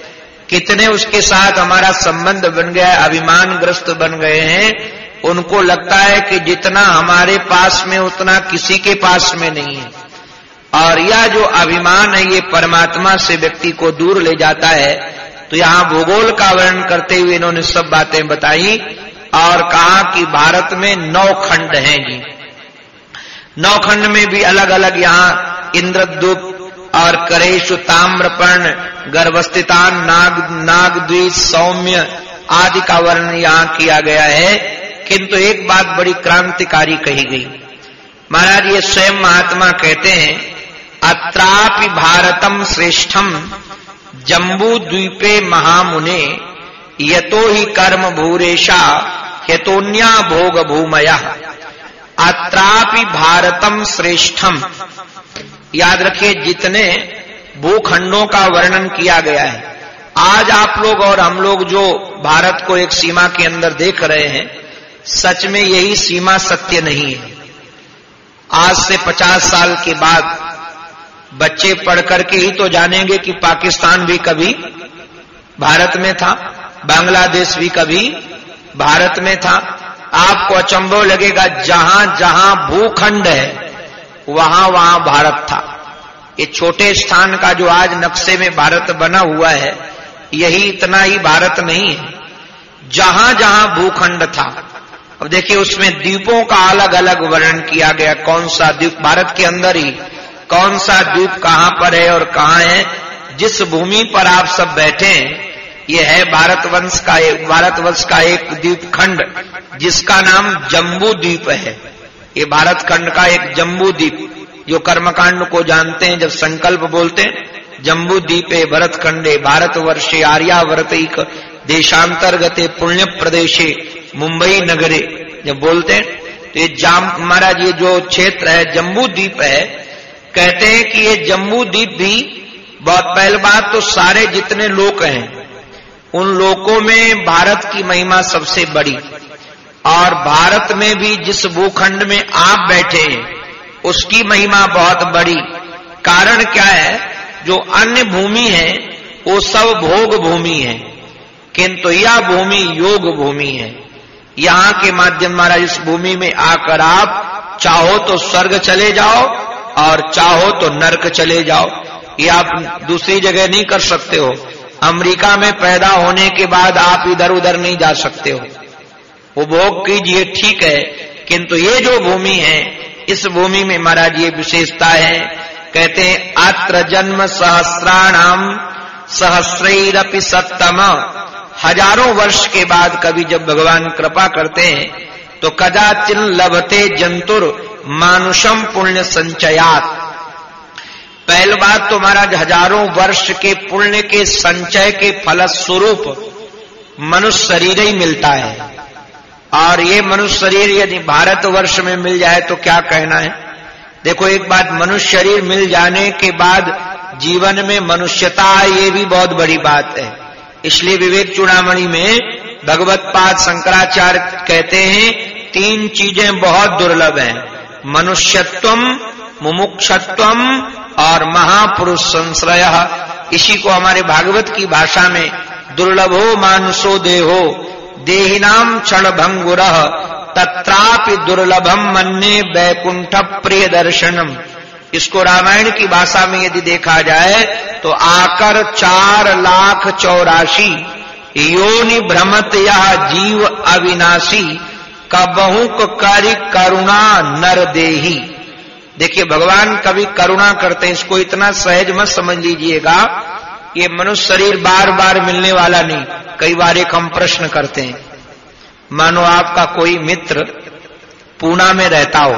[SPEAKER 1] कितने उसके साथ हमारा संबंध बन गया है अभिमान ग्रस्त बन गए हैं। उनको लगता है कि जितना हमारे पास में, उतना किसी के पास में नहीं है। और यह जो अभिमान है, ये परमात्मा से व्यक्ति को दूर ले जाता है तो यहाँ भूगोल का वर्णन करते हुए इन्होंने सब बातें बताई और कहा कि भारत में नौ खंड हैं जी। नौ खंड में भी अलग अलग यहाँ इंद्रदुप और करेश, ताम्रपर्ण, गर्भस्थितान, नाग नागद्वीप सौम्य आदि का वर्णन यहाँ किया गया है। किंतु एक बात बड़ी क्रांतिकारी कही गई। महाराज, ये स्वयं महात्मा कहते हैं अत्रापि भारतम श्रेष्ठम। जम्बू द्वीपे महामुने, यतो ही कर्म भूरेशा यतोन्या भोग भूमया अत्रापि भारतम श्रेष्ठम। याद रखिए, जितने भूखंडों का वर्णन किया गया है, आज आप लोग और हम लोग जो भारत को एक सीमा के अंदर देख रहे हैं, सच में यही सीमा सत्य नहीं है। आज से पचास साल के बाद बच्चे पढ़ करके ही तो जानेंगे कि पाकिस्तान भी कभी भारत में था, बांग्लादेश भी कभी भारत में था। आपको अचंभव लगेगा, जहाँ जहाँ भूखंड है, वहाँ वहाँ भारत था। ये छोटे स्थान का जो आज नक्शे में भारत बना हुआ है, यही इतना ही भारत नहीं है। जहाँ जहाँ भूखंड था। अब देखिए, उसमें द्वीपों का अलग अलग वर्णन किया गया। कौन सा द्वीप भारत के अंदर ही कौन सा द्वीप कहाँ पर है और कहाँ है, जिस भूमि पर आप सब बैठे हैं, ये है भारतवंश का एक भारतवर्ष का एक द्वीप खंड जिसका नाम जम्बू द्वीप है। ये भारत खंड का एक जम्बू द्वीप, जो कर्मकांड को जानते हैं, जब संकल्प बोलते हैं, जम्बू द्वीपे भरत खंडे भारत वर्षे आर्यावर्त देशांतर्गत पुण्य प्रदेशे, मुंबई नगरे। जब बोलते हैं तो ये जाम, महाराज, ये जो क्षेत्र है, जम्बू द्वीप है कहते हैं कि ये जम्मू द्वीप भी बहुत पहले बात तो सारे जितने लोग हैं, उन लोकों में भारत की महिमा सबसे बड़ी। और भारत में भी जिस भूखंड में आप बैठे हैं, उसकी महिमा बहुत बड़ी। कारण क्या है? जो अन्य भूमि है, वो सब भोग भूमि है। किंतु यह भूमि योग भूमि है। यहाँ के माध्यम महाराज, इस भूमि में आकर आप चाहो तो स्वर्ग चले जाओ और चाहो तो नरक चले जाओ। ये आप दूसरी जगह नहीं कर सकते हो। अमेरिका में पैदा होने के बाद आप इधर उधर नहीं जा सकते हो। वो भोग कीजिए, ठीक है, किंतु ये जो भूमि है, इस भूमि में महाराज ये विशेषता है। कहते हैं, अत्र जन्म सहस्राणाम सहस्रपि सत्तम हज़ारों वर्ष के बाद कभी जब भगवान कृपा करते हैं तो कदाचिन लभते जंतुर मानुषम पुण्य संचयात। पहली बात तो महाराज हज़ारों वर्ष के पुण्य के संचय के फलस्वरूप मनुष्य शरीर ही मिलता है। और ये मनुष्य शरीर यदि भारत वर्ष में मिल जाए तो क्या कहना है? देखो, एक बात, मनुष्य शरीर मिल जाने के बाद जीवन में मनुष्यता ये भी बहुत बड़ी बात है। इसलिए विवेक चूड़ामणि में भगवत पाद शंकराचार्य कहते हैं, तीन चीज़ें बहुत दुर्लभ हैं। मनुष्यत्व, मुमुक्षत्व और महापुरुष संश्रय इसी को हमारे भागवत की भाषा में दुर्लभो मानसो देहो देहिनाम क्षण भंगुर तत्रापि दुर्लभम मन्ने वैकुंठ प्रिय दर्शनम इसको रामायण की भाषा में यदि देखा जाए तो आकर चार लाख चौरासी, योनि भ्रमत यह जीव अविनाशी कबहुक करि करुणा नर देही। देखिए, भगवान कभी करुणा करते हैं, इसको इतना सहज मत समझ लीजिएगा, ये मनुष्य शरीर बार बार मिलने वाला नहीं, कई बार एक हम प्रश्न करते हैं, मानो आपका कोई मित्र पूना में रहता हो,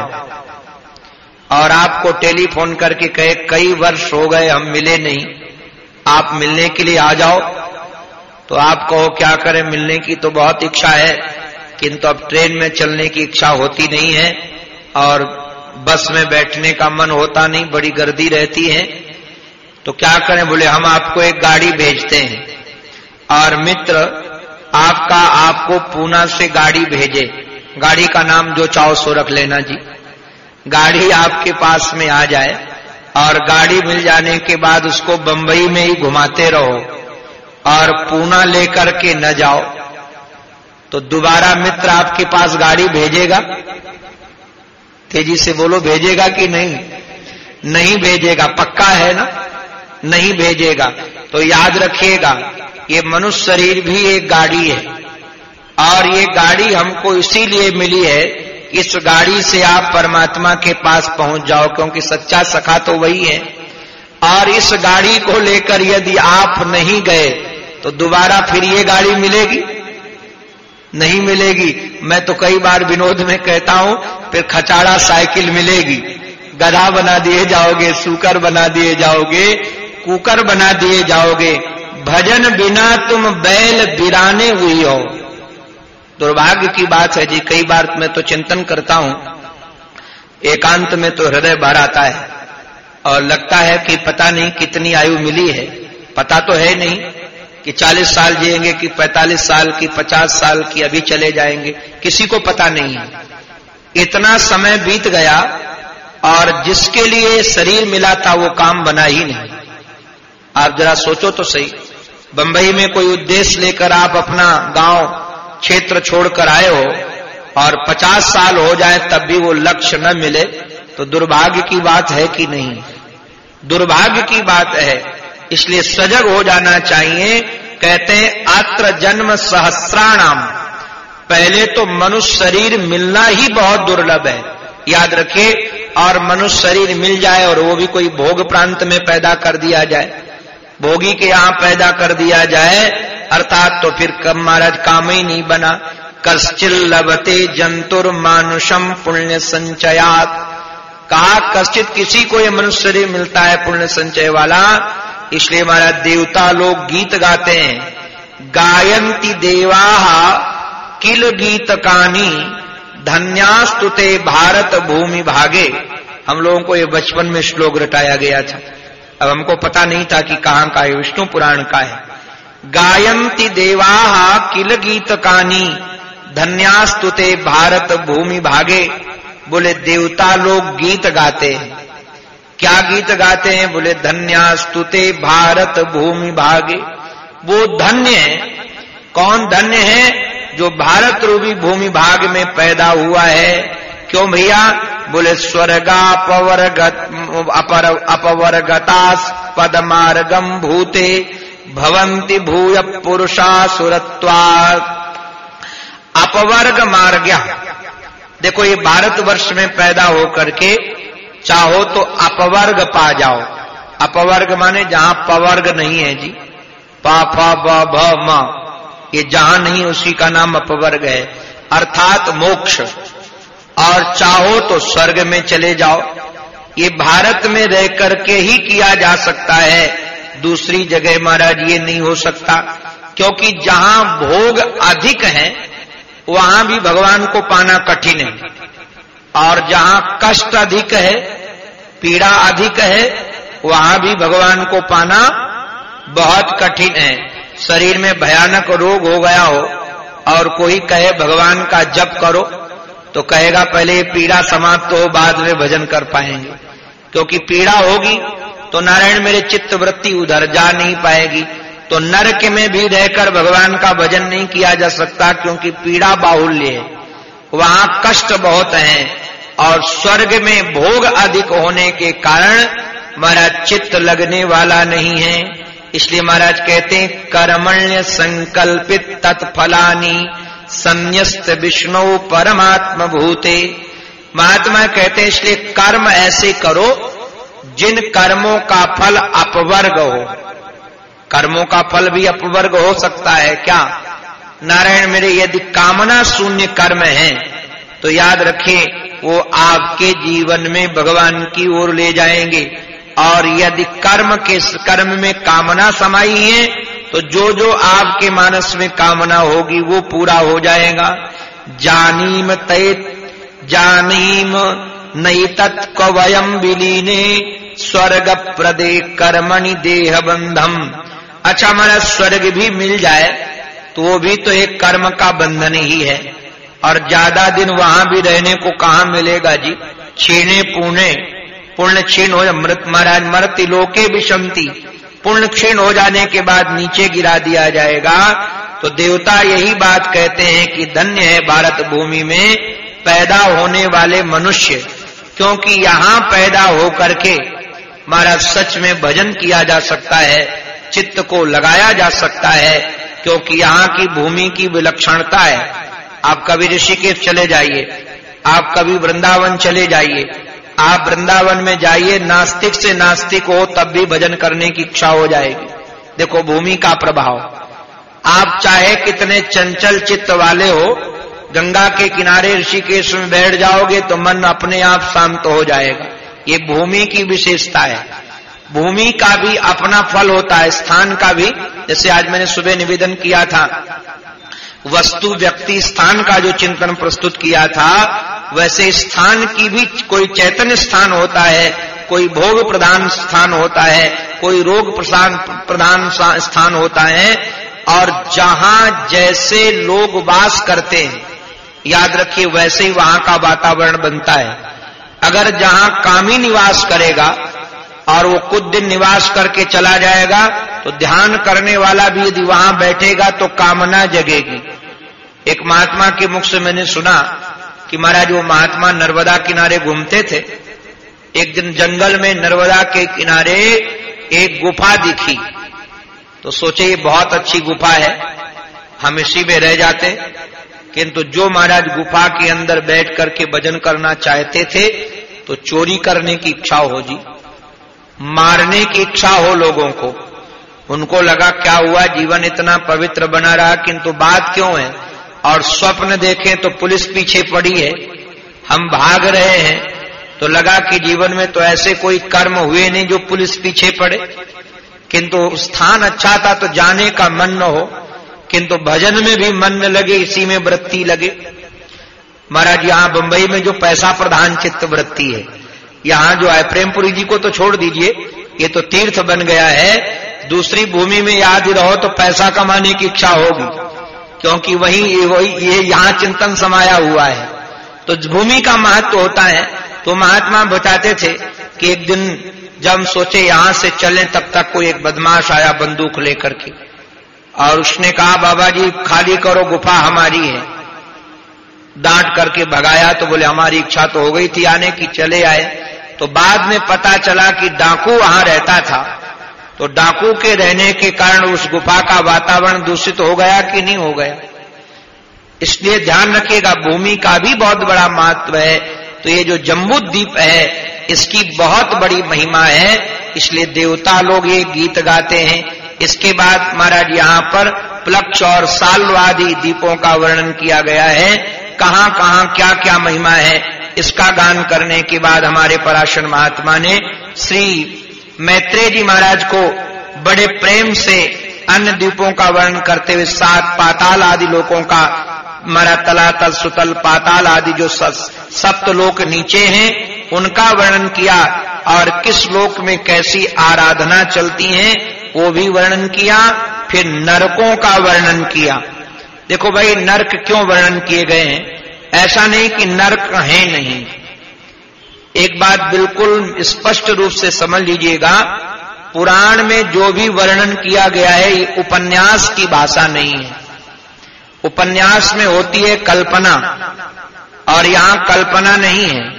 [SPEAKER 1] और आपको टेलीफोन करके कहे, कई वर्ष हो गए, हम मिले नहीं, आप मिलने के लिए आ जाओ। तो आप कहो, क्या करें, मिलने की तो बहुत इच्छा है। किंतु अब ट्रेन में चलने की इच्छा होती नहीं है और बस में बैठने का मन होता नहीं, बड़ी गर्दी रहती है। तो क्या करें? बोले, हम आपको एक गाड़ी भेजते हैं। और मित्र, आपका आपको पूना से गाड़ी भेजे। गाड़ी का नाम जो चाहो सो रख लेना जी। गाड़ी आपके पास में आ जाए और गाड़ी मिल जाने के बाद उसको बंबई में ही घुमाते रहो और पूना लेकर के न जाओ। तो दोबारा मित्र आपके पास गाड़ी भेजेगा? तेज़ी से बोलो, भेजेगा कि नहीं? नहीं भेजेगा, पक्का है ना? नहीं भेजेगा। तो याद रखिएगा, ये मनुष्य शरीर भी एक गाड़ी है। और ये गाड़ी हमको इसीलिए मिली है, इस गाड़ी से आप परमात्मा के पास पहुँच जाओ, क्योंकि सच्चा सखा तो वही है। और इस गाड़ी को लेकर यदि आप नहीं गए तो दोबारा फिर ये गाड़ी मिलेगी? नहीं मिलेगी। मैं तो कई बार विनोद में कहता हूँ, फिर खचाड़ा साइकिल मिलेगी। गधा बना दिए जाओगे, सुकर बना दिए जाओगे, कुकर बना दिए जाओगे। भजन बिना तुम बैल बिराने हुई हो। दुर्भाग्य की बात है जी, कई बार मैं तो चिंतन करता हूँ। एकांत में तो हृदय भर आता है। और लगता है कि पता नहीं कितनी आयु मिली है। पता तो है नहीं कि 40 साल जिएँगे कि 45 साल की 50 साल की अभी चले जाएँगे, किसी को पता नहीं है। इतना समय बीत गया और जिसके लिए शरीर मिला था वो काम बना ही नहीं। आप जरा सोचो तो सही। बंबई में कोई उद्देश्य लेकर आप अपना गाँव, क्षेत्र छोड़कर आए हो और 50 साल हो जाए तब भी वो लक्ष्य न मिले तो दुर्भाग्य की बात है कि नहीं? दुर्भाग्य की बात है इसलिए सजग हो जाना चाहिए। कहते हैं आत्र जन्म सहस्राणाम। पहले तो मनुष्य शरीर मिलना ही बहुत दुर्लभ है। याद रखिए, और मनुष्य शरीर मिल जाए और वो भी कोई भोग प्रांत में पैदा कर दिया जाए। भोगी के यहाँ पैदा कर दिया जाए, अर्थात तो फिर कब महाराज काम ही नहीं बना। कश्चिल लभते जंतुर मानुषम पुण्य संचयात। कहा, कश्चित किसी को ये मनुष्य शरीर मिलता है, पुण्य संचय वाला। इसलिए हमारा देवता लोग गीत गाते हैं। गायंती देवा किल गीत कानी धन्यास्तुते भारत भूमि भागे। हम लोगों को ये बचपन में श्लोक रटाया गया था। अब हमको पता नहीं था कि कहाँ का है, विष्णु पुराण का है। गायंती देवा किल गीत कानी धन्यास्तुते भारत भूमि भागे। बोले, देवता लोग गीत गाते हैं। क्या गीत गाते हैं? बोले धन्यास्तुते भारत भूमि भागे। वो धन्य है। कौन धन्य है? जो भारत रूपी भूमि भाग में पैदा हुआ है। क्यों भैया? बोले, स्वर्गा अपर, अपवर्गतास पदमार्गम भूते भवंति भूय पुरुषा सुरत्वा अपवर्ग मार्ग। देखो, ये भारतवर्ष में पैदा होकर के चाहो तो अपवर्ग पा जाओ। अपवर्ग माने जहाँ पवर्ग नहीं है जी। पा, फा, ब, भ, म। ये जहाँ नहीं, उसी का नाम अपवर्ग है। अर्थात मोक्ष। और चाहो तो स्वर्ग में चले जाओ। ये भारत में रह करके ही किया जा सकता है। दूसरी जगह महाराज ये नहीं हो सकता। क्योंकि जहाँ भोग अधिक है, वहाँ भी भगवान को पाना कठिन है। और जहाँ कष्ट अधिक है, पीड़ा अधिक है, वहाँ भी भगवान को पाना बहुत कठिन है। शरीर में भयानक रोग हो गया हो और कोई कहे, भगवान का जप करो तो कहेगा, पहले पीड़ा समाप्त हो, बाद में भजन कर पाएँगे। क्योंकि पीड़ा होगी तो नारायण मेरे चित्त वृत्ति उधर जा नहीं पाएगी। तो नरक में भी रहकर भगवान का भजन नहीं किया जा सकता, क्योंकि पीड़ा बाहुल्य है। वहाँ कष्ट बहुत है। और स्वर्ग में भोग अधिक होने के कारण महाराज चित्त लगने वाला नहीं है। इसलिए महाराज कहते हैं, कर्मण्य संकल्पित तत्फलानी, संन्यस्त विष्णु परमात्म भूते। महात्मा कहते हैं, इसलिए कर्म ऐसे करो, जिन कर्मों का फल अपवर्ग हो। कर्मों का फल भी अपवर्ग हो सकता है क्या? नारायण मेरे, यदि कामना शून्य कर्म है तो याद रखें, वो आपके जीवन में भगवान की ओर ले जाएँगे। और यदि कर्म के कर्म में कामना समाई है तो जो जो आपके मानस में कामना होगी, वो पूरा हो जाएगा। जानीम तय जानीम नई तत्वयम विलीने, स्वर्ग प्रदे कर्मणि देह बंधम। अच्छा हमारा स्वर्ग भी मिल जाए तो वो भी तो एक कर्म का बंधन ही है। और ज़्यादा दिन वहाँ भी रहने को कहा मिलेगा जी? छीने पुणे पुण्य क्षीण हो मृत, महाराज, मरती लोके विषमती पुण्य क्षीण हो जाने के बाद नीचे गिरा दिया जाएगा। तो देवता यही बात कहते हैं कि धन्य है भारत भूमि में पैदा होने वाले मनुष्य, क्योंकि यहाँ पैदा होकर के महाराज सच में भजन किया जा सकता है, चित्त को लगाया जा सकता है, क्योंकि यहाँ की भूमि की विलक्षणता है। आप कभी ऋषिकेश चले जाइए, आप कभी वृंदावन चले जाइए। आप वृंदावन में जाइए, नास्तिक से नास्तिक हो, तब भी भजन करने की इच्छा हो जाएगी। देखो, भूमि का प्रभाव। आप चाहे कितने चंचल चित्त वाले हो, गंगा के किनारे ऋषिकेश में बैठ जाओगे तो मन अपने आप शांत हो जाएगा। ये भूमि की विशेषता है। भूमि का भी अपना फल होता है, स्थान का भी। जैसे आज मैंने सुबह निवेदन किया था वस्तु व्यक्ति स्थान का जो चिंतन प्रस्तुत किया था, वैसे स्थान की भी कोई चैतन्य स्थान होता है, कोई भोग प्रधान स्थान होता है, कोई रोग प्रधान प्रधान स्थान होता है, और जहाँ जैसे लोग वास करते हैं, याद रखिए वैसे ही वहाँ का वातावरण बनता है। अगर जहाँ कामी निवास करेगा और वो कुछ दिन निवास करके चला जाएगा तो ध्यान करने वाला भी यदि वहाँ बैठेगा तो कामना जगेगी। एक महात्मा के मुख से मैंने सुना कि महाराज, वो महात्मा नर्मदा किनारे घूमते थे। एक दिन जंगल में नर्मदा के किनारे एक गुफा दिखी। तो सोचे, ये बहुत अच्छी गुफा है, हम इसी में रह जाते। किंतु जो महाराज गुफा के अंदर बैठ करके भजन करना चाहते थे तो चोरी करने की इच्छा हो जी। मारने की इच्छा हो लोगों को। उनको लगा, क्या हुआ? जीवन इतना पवित्र बना रहा, किंतु बात क्यों है? और स्वप्न देखें तो पुलिस पीछे पड़ी है। हम भाग रहे हैं। तो लगा कि जीवन में तो ऐसे कोई कर्म हुए नहीं जो पुलिस पीछे पड़े। किंतु स्थान अच्छा था तो जाने का मन न हो। किंतु भजन में भी मन न लगे, इसी में वृत्ति लगे। महाराज, यहाँ बंबई में जो पैसा प्रधान चित्त वृत्ति है यहाँ जो है प्रेमपुरी जी को तो छोड़ दीजिए, ये तो तीर्थ बन गया है। दूसरी भूमि में याद रहो तो पैसा कमाने की इच्छा होगी, क्योंकि वही ये यहाँ चिंतन समाया हुआ है। तो भूमि का महत्व तो होता है तो महात्मा बताते थे कि एक दिन जब सोचे यहाँ से चले, तब तक कोई एक बदमाश आया बंदूक लेकर के। और उसने कहा, बाबा जी, खाली करो, गुफा हमारी है। डांट करके भगाया तो बोले, हमारी इच्छा तो हो गई थी आने की, चले आए। तो बाद में पता चला कि डाकू वहाँ रहता था। तो डाकू के रहने के कारण उस गुफा का वातावरण दूषित हो गया कि नहीं हो गया? इसलिए ध्यान रखिएगा, भूमि का भी बहुत बड़ा महत्व है। तो ये जो जम्बू द्वीप है, इसकी बहुत बड़ी महिमा है। इसलिए देवता लोग ये गीत गाते हैं। इसके बाद महाराज, यहाँ पर प्लक्ष और सालवादी दीपों का वर्णन किया गया है। कहाँ कहाँ, क्या क्या महिमा है, इसका गान करने के बाद हमारे पराशर महात्मा ने श्री मैत्रेय जी महाराज को बड़े प्रेम से अन्य द्वीपों का वर्णन करते हुए सात पाताल आदि लोगों का, मरा तलातल सुतल, पाताल आदि जो सप्त लोक नीचे हैं, उनका वर्णन किया और किस लोक में कैसी आराधना चलती है, वो भी वर्णन किया, फिर नरकों का वर्णन किया। देखो भाई, नरक क्यों वर्णन किए गए हैं? ऐसा नहीं कि नरक है नहीं। एक बात बिल्कुल स्पष्ट रूप से समझ लीजिएगा, पुराण में जो भी वर्णन किया गया है, ये उपन्यास की भाषा नहीं है। उपन्यास में होती है कल्पना, और यहाँ कल्पना नहीं है।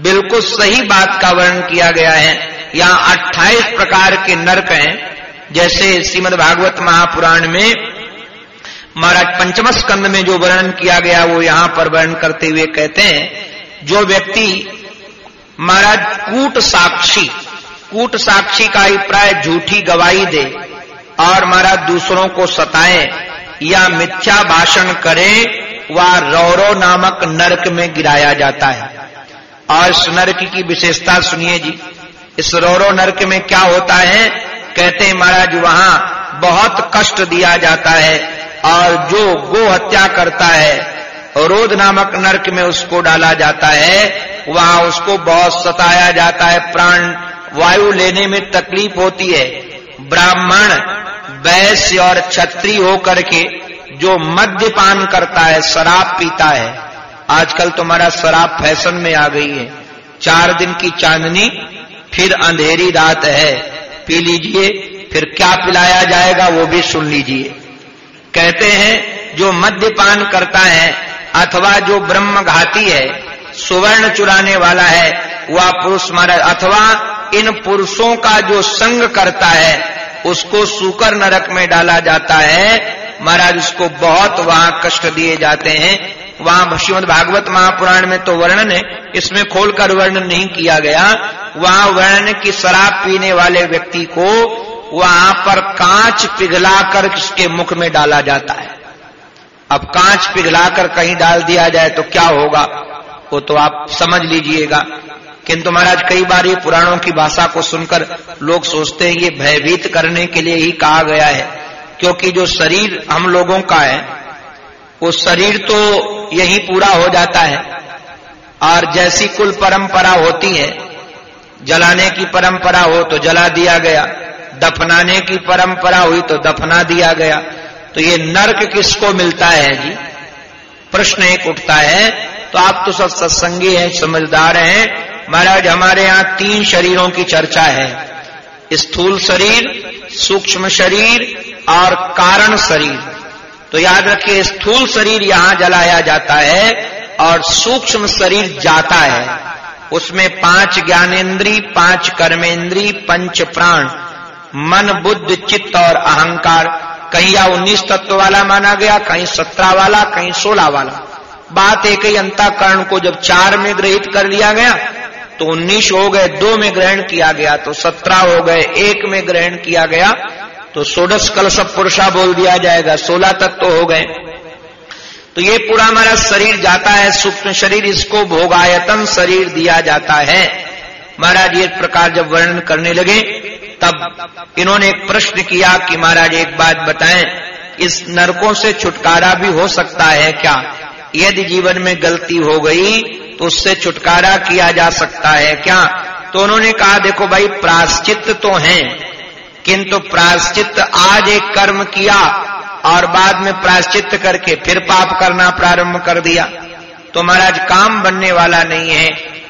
[SPEAKER 1] बिल्कुल सही बात का वर्णन किया गया है। यहाँ 28 प्रकार के नरक हैं, जैसे श्रीमद भागवत महापुराण में महाराज पंचम स्कंद में जो वर्णन किया गया, वो यहाँ पर वर्णन करते हुए कहते हैं, जो व्यक्ति महाराज कूट साक्षी कूट साक्षी का अभिप्राय झूठी गवाही दे और महाराज दूसरों को सताए या मिथ्या भाषण करे, वह रौरो नामक नरक में गिराया जाता है। और इस नरक की विशेषता सुनिए जी, इस रौरो नरक में क्या होता है? कहते हैं महाराज, वहाँ बहुत कष्ट दिया जाता है। और जो गो हत्या करता है रोध नामक नरक में उसको डाला जाता है, वहाँ उसको बहुत सताया जाता है, प्राण वायु लेने में तकलीफ़ होती है। ब्राह्मण, वैश्य और छत्री होकर के जो मद्यपान करता है, शराब पीता है। आजकल तुम्हारा शराब फ़ैशन में आ गई है। चार दिन की चांदनी, फिर अंधेरी रात है। पी लीजिए, फिर क्या पिलाया जाएगा वो भी सुन लीजिए। कहते हैं, जो मद्यपान करता है अथवा जो ब्रह्म घाती है, सुवर्ण चुराने वाला है, वह पुरुष महाराज अथवा इन पुरुषों का जो संग करता है, उसको सुकर नरक में डाला जाता है। महाराज, उसको बहुत वहाँ कष्ट दिए जाते हैं। वहाँ श्रीमद भागवत महापुराण में तो वर्णन है, इसमें खोलकर वर्णन नहीं किया गया। वहाँ वर्णन की शराब पीने वाले व्यक्ति को वहाँ पर कांच पिघलाकर उसके मुख में डाला जाता है। अब कांच पिघलाकर कहीं डाल दिया जाए तो क्या होगा? वो तो आप समझ लीजिएगा। किंतु महाराज, कई बार ये पुराणों की भाषा को सुनकर लोग सोचते हैं, ये भयभीत करने के लिए ही कहा गया है। क्योंकि जो शरीर हम लोगों का है, वो शरीर तो यही पूरा हो जाता है। और जैसी कुल परंपरा होती है, जलाने की परंपरा हो तो जला दिया गया। दफनाने की परंपरा हुई तो दफना दिया गया। तो ये नरक किसको मिलता है जी? प्रश्न एक उठता है तो आप तो सब सत्संगी हैं, समझदार हैं। महाराज, हमारे यहाँ तीन शरीरों की चर्चा है। स्थूल शरीर, सूक्ष्म शरीर और कारण शरीर। तो याद रखिए, स्थूल शरीर यहाँ जलाया जाता है और सूक्ष्म शरीर जाता है। उसमें पाँच ज्ञानेन्द्री, पाँच कर्मेंद्री पंच प्राण। मन, बुद्ध, चित्त और अहंकार, कहीं या उन्नीस तत्व वाला माना गया, कहीं सत्रह वाला, कहीं सोलह वाला। बात एक ही अंताकरण को जब चार में ग्रहित कर लिया गया तो उन्नीस हो गए, दो में ग्रहण किया गया तो सत्रह हो गए, एक में ग्रहण किया गया तो सोडस कल सब पुरुषा बोल दिया जाएगा, सोलह तत्व हो गए। तो ये पूरा हमारा शरीर जाता है, सूक्ष्म शरीर, इसको भोगायतन शरीर दिया जाता है। महाराज एक प्रकार जब वर्णन करने लगे तब इन्होंने एक प्रश्न किया कि महाराज, एक बात बताएँ, इस नरकों से छुटकारा भी हो सकता है क्या? यदि जीवन में गलती हो गई तो उससे छुटकारा किया जा सकता है क्या? तो उन्होंने कहा, देखो भाई प्राश्चित तो है, किंतु प्राश्चित आज एक कर्म किया और बाद में प्राश्चित करके फिर पाप करना प्रारंभ कर दिया। तो महाराज, काम बनने वाला नहीं है।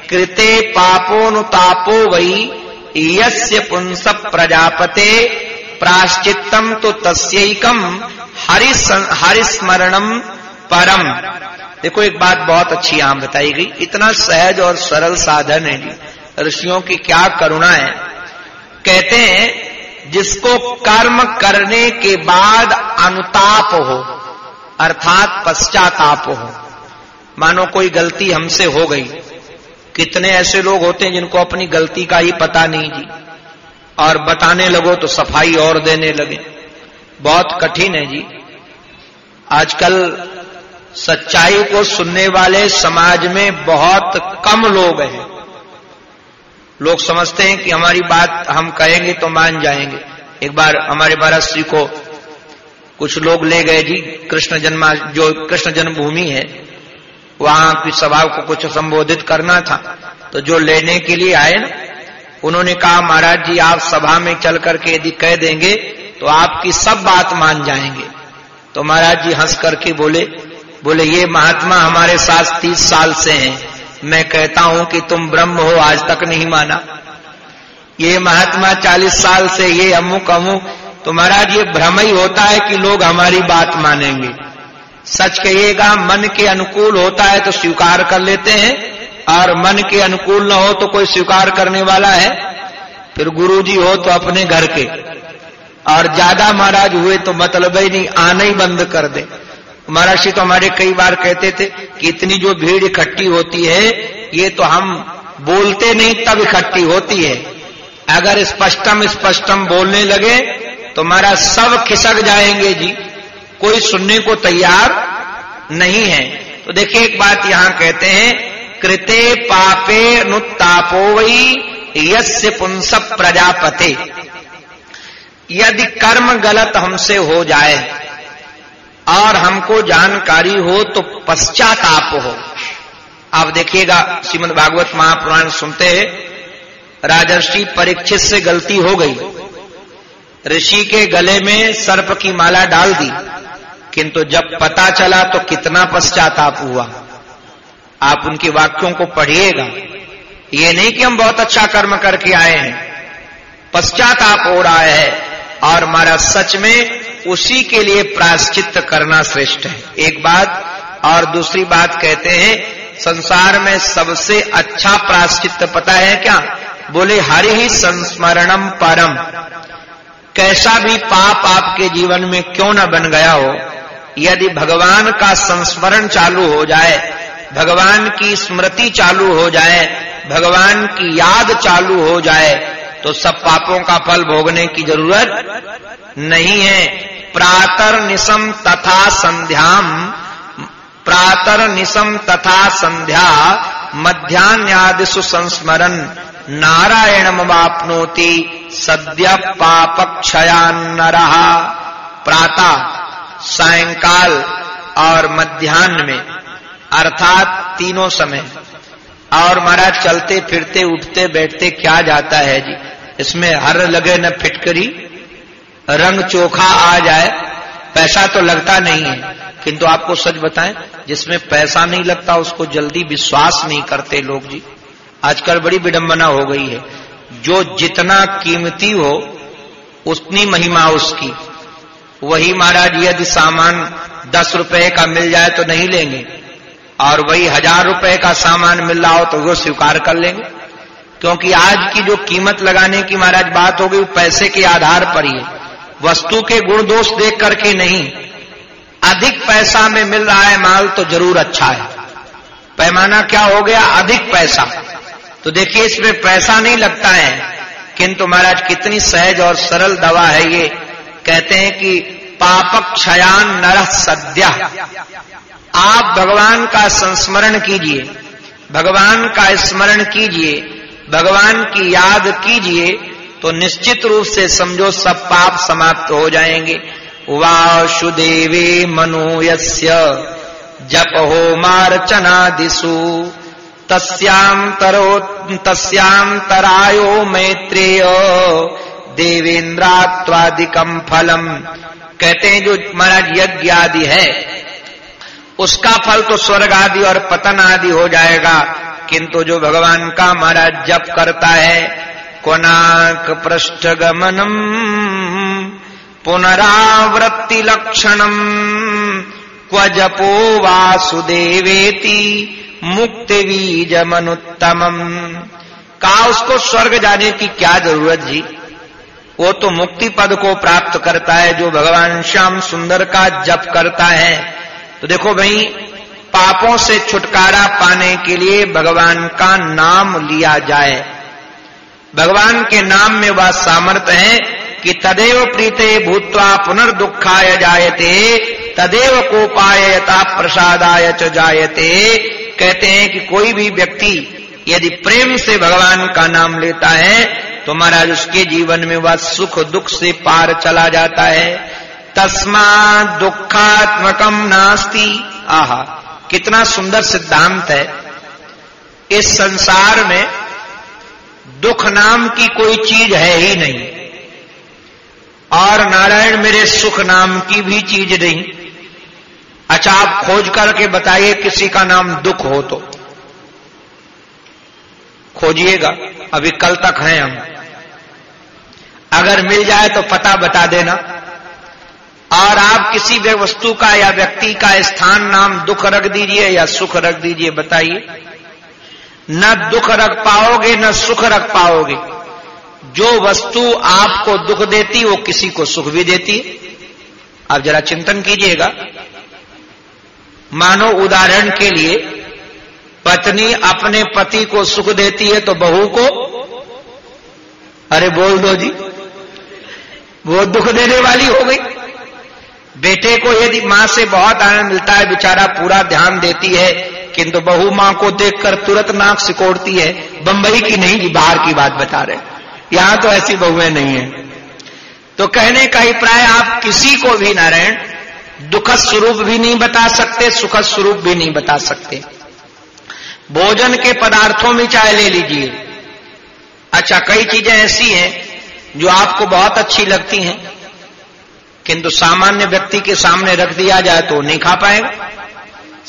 [SPEAKER 1] कृते पापोनुतापो वही यस्य पुंस प्रजापते प्राश्चितम तो तस्कम हरिस्मरणम परम। देखो, एक बात बहुत अच्छी यहाँ बताई गई। इतना सहज और सरल साधन है ऋषियों की क्या करुणा है। कहते हैं, जिसको कर्म करने के बाद अनुताप हो, अर्थात पश्चाताप हो, मानो कोई गलती हमसे हो गई। कितने ऐसे लोग होते हैं जिनको अपनी गलती का ही पता नहीं जी। और बताने लगो तो सफ़ाई और देने लगे। बहुत कठिन है जी। आजकल सच्चाई को सुनने वाले समाज में बहुत कम लोग हैं। लोग समझते हैं कि हमारी बात हम कहेंगे तो मान जाएँगे। एक बार हमारे महाराज श्री को कुछ लोग ले गए जी, कृष्ण जन्मा जो कृष्ण जन्मभूमि है। वहाँ की सभा को कुछ संबोधित करना था। तो जो लेने के लिए आए ना, उन्होंने कहा, महाराज जी, आप सभा में चल करके यदि कह देंगे तो आपकी सब बात मान जाएँगे। तो महाराज जी हंस करके बोले बोले, ये महात्मा हमारे साथ तीस साल से हैं। मैं कहता हूँ कि तुम ब्रह्म हो, आज तक नहीं माना। ये महात्मा चालीस साल से ये अमुक अमुक तो महाराज ये भ्रम ही होता है कि लोग हमारी बात मानेंगे। सच कहिएगा, मन के अनुकूल होता है तो स्वीकार कर लेते हैं, और मन के अनुकूल न हो तो कोई स्वीकार करने वाला है। फिर गुरुजी हो तो अपने घर के। और ज़्यादा महाराज हुए तो मतलब ही नहीं, आना ही बंद कर दे। महर्षि तो हमारे कई बार कहते थे कि इतनी जो भीड़ इकट्ठी होती है, ये तो हम बोलते नहीं, तब इकट्ठी होती है। अगर स्पष्टम स्पष्टम बोलने लगे तो हमारा सब खिसक जाएँगे जी। कोई सुनने को तैयार नहीं है। तो देखिए, एक बात यहाँ कहते हैं, कृते पापे नुतापो वही यस्य पुंस प्रजापते। यदि कर्म गलत हमसे हो जाए और हमको जानकारी हो तो पश्चाताप हो। आप देखिएगा, श्रीमद भागवत महापुराण सुनते हैं, राजर्षि परीक्षित से गलती हो गई। ऋषि के गले में सर्प की माला डाल दी। किंतु जब पता चला तो कितना पश्चाताप हुआ। आप उनके वाक्यों को पढ़िएगा। ये नहीं कि हम बहुत अच्छा कर्म करके आए हैं। पश्चाताप हो रहा है और हमारा सच में उसी के लिए प्राश्चित करना श्रेष्ठ है। एक बात और दूसरी बात कहते हैं, संसार में सबसे अच्छा प्राश्चित पता है क्या? बोले, हरि ही संस्मरणम परम कैसा भी पाप आपके जीवन में क्यों ना बन गया हो यदि भगवान का संस्मरण चालू हो जाए, भगवान की स्मृति चालू हो जाए, भगवान की याद चालू हो जाए तो सब पापों का फल भोगने की ज़रूरत नहीं है। प्रातर निशम तथा संध्याम, प्रातर निशम तथा संध्या मध्यान्यादिशु संस्मरण नारायण वापनोति सद्य पाप क्षयान्न प्रातः। सायंकाल और मध्यान्ह में, अर्थात तीनों समय। और महाराज, चलते, फिरते, उठते, बैठते, क्या जाता है जी? इसमें हर लगे न फिटकरी, रंग चोखा आ जाए। पैसा तो लगता नहीं है, किंतु आपको सच बताएँ, जिसमें पैसा नहीं लगता, उसको जल्दी विश्वास नहीं करते लोग जी। आजकल बड़ी विडंबना हो गई है। जो जितना कीमती हो, उतनी महिमा उसकी। वही महाराज यदि सामान दस रुपए का मिल जाए तो नहीं लेंगे, और वही हज़ार रुपए का सामान मिल रहा हो तो वो स्वीकार कर लेंगे। क्योंकि आज की जो कीमत लगाने की महाराज बात हो गई, वो पैसे के आधार पर ही वस्तु के गुण दोष देख करके नहीं, अधिक पैसा में मिल रहा है माल तो ज़रूर अच्छा है। पैमाना क्या हो गया? अधिक पैसा। तो देखिए, इसमें पैसा नहीं लगता है, किंतु महाराज कितनी सहज और सरल दवा है ये। कहते हैं कि पापक क्षयान नर सद्या। आप भगवान का संस्मरण कीजिए, भगवान का स्मरण कीजिए, भगवान की याद कीजिए तो निश्चित रूप से समझो सब पाप समाप्त हो जाएँगे। वासुदेवे मनोयस्य जप हो मार्चना दिशु तस्यांतरो तस्यांतरायो मैत्रेय। देवेंद्रात्वादिकम फलम। कहते हैं जो महाराज यज्ञ आदि है, उसका फल तो स्वर्ग आदि और पतन आदि हो जाएगा, किंतु जो भगवान का महाराज जप करता है कोनाक पृष्ठ गमनम, पुनरावृत्ति लक्षणम क्व जपो वासुदेवेति मुक्ति बीज मनुत्तमम कहा, उसको स्वर्ग जाने की क्या ज़रूरत जी? वो तो मुक्ति पद को प्राप्त करता है, जो भगवान श्याम सुंदर का जप करता है। तो देखो भाई, पापों से छुटकारा पाने के लिए भगवान का नाम लिया जाए। भगवान के नाम में वह सामर्थ्य है कि तदेव प्रीते भूतवा पुनर्दुखाय जायते, तदेव कोपाय यथा प्रसादाय च जायते। कहते हैं कि कोई भी व्यक्ति यदि प्रेम से भगवान का नाम लेता है तो महाराज उसके जीवन में वह सुख दुख से पार चला जाता है। तस्मा दुखात्मकम नास्ती। आहा, कितना सुंदर सिद्धांत है। इस संसार में दुख नाम की कोई चीज़ है ही नहीं। और नारायण मेरे सुख नाम की भी चीज़ नहीं। अच्छा आप खोज करके बताइए किसी का नाम दुख हो तो। खोजिएगा, अभी कल तक हैं हम। अगर मिल जाए तो पता बता देना। और आप किसी भी वस्तु का या व्यक्ति का स्थान, नाम दुख रख दीजिए या सुख रख दीजिए, बताइए। न दुख रख पाओगे, न सुख रख पाओगे। जो वस्तु आपको दुख देती, वो किसी को सुख भी देती आप जरा चिंतन कीजिएगा। मानो उदाहरण के लिए, पत्नी अपने पति को सुख देती है तो बहू को, अरे बोल दो जी। वो दुख देने वाली हो गई। बेटे को यदि माँ से बहुत आनंद मिलता है, बेचारा पूरा ध्यान देती है, किंतु बहू माँ को देखकर तुरंत नाक सिकोड़ती है, बंबई की नहीं जी, बाहर की बात बता रहे। यहाँ तो ऐसी बहुएँ नहीं है। तो कहने का अभिप्राय आप किसी को भी नारायण दुखद स्वरूप भी नहीं बता सकते, सुखद स्वरूप भी नहीं बता सकते। भोजन के पदार्थों में चाहे ले लीजिए। अच्छा कई चीज़ें ऐसी हैं जो आपको बहुत अच्छी लगती हैं, किंतु सामान्य व्यक्ति के सामने रख दिया जाए तो नहीं खा पाएगा।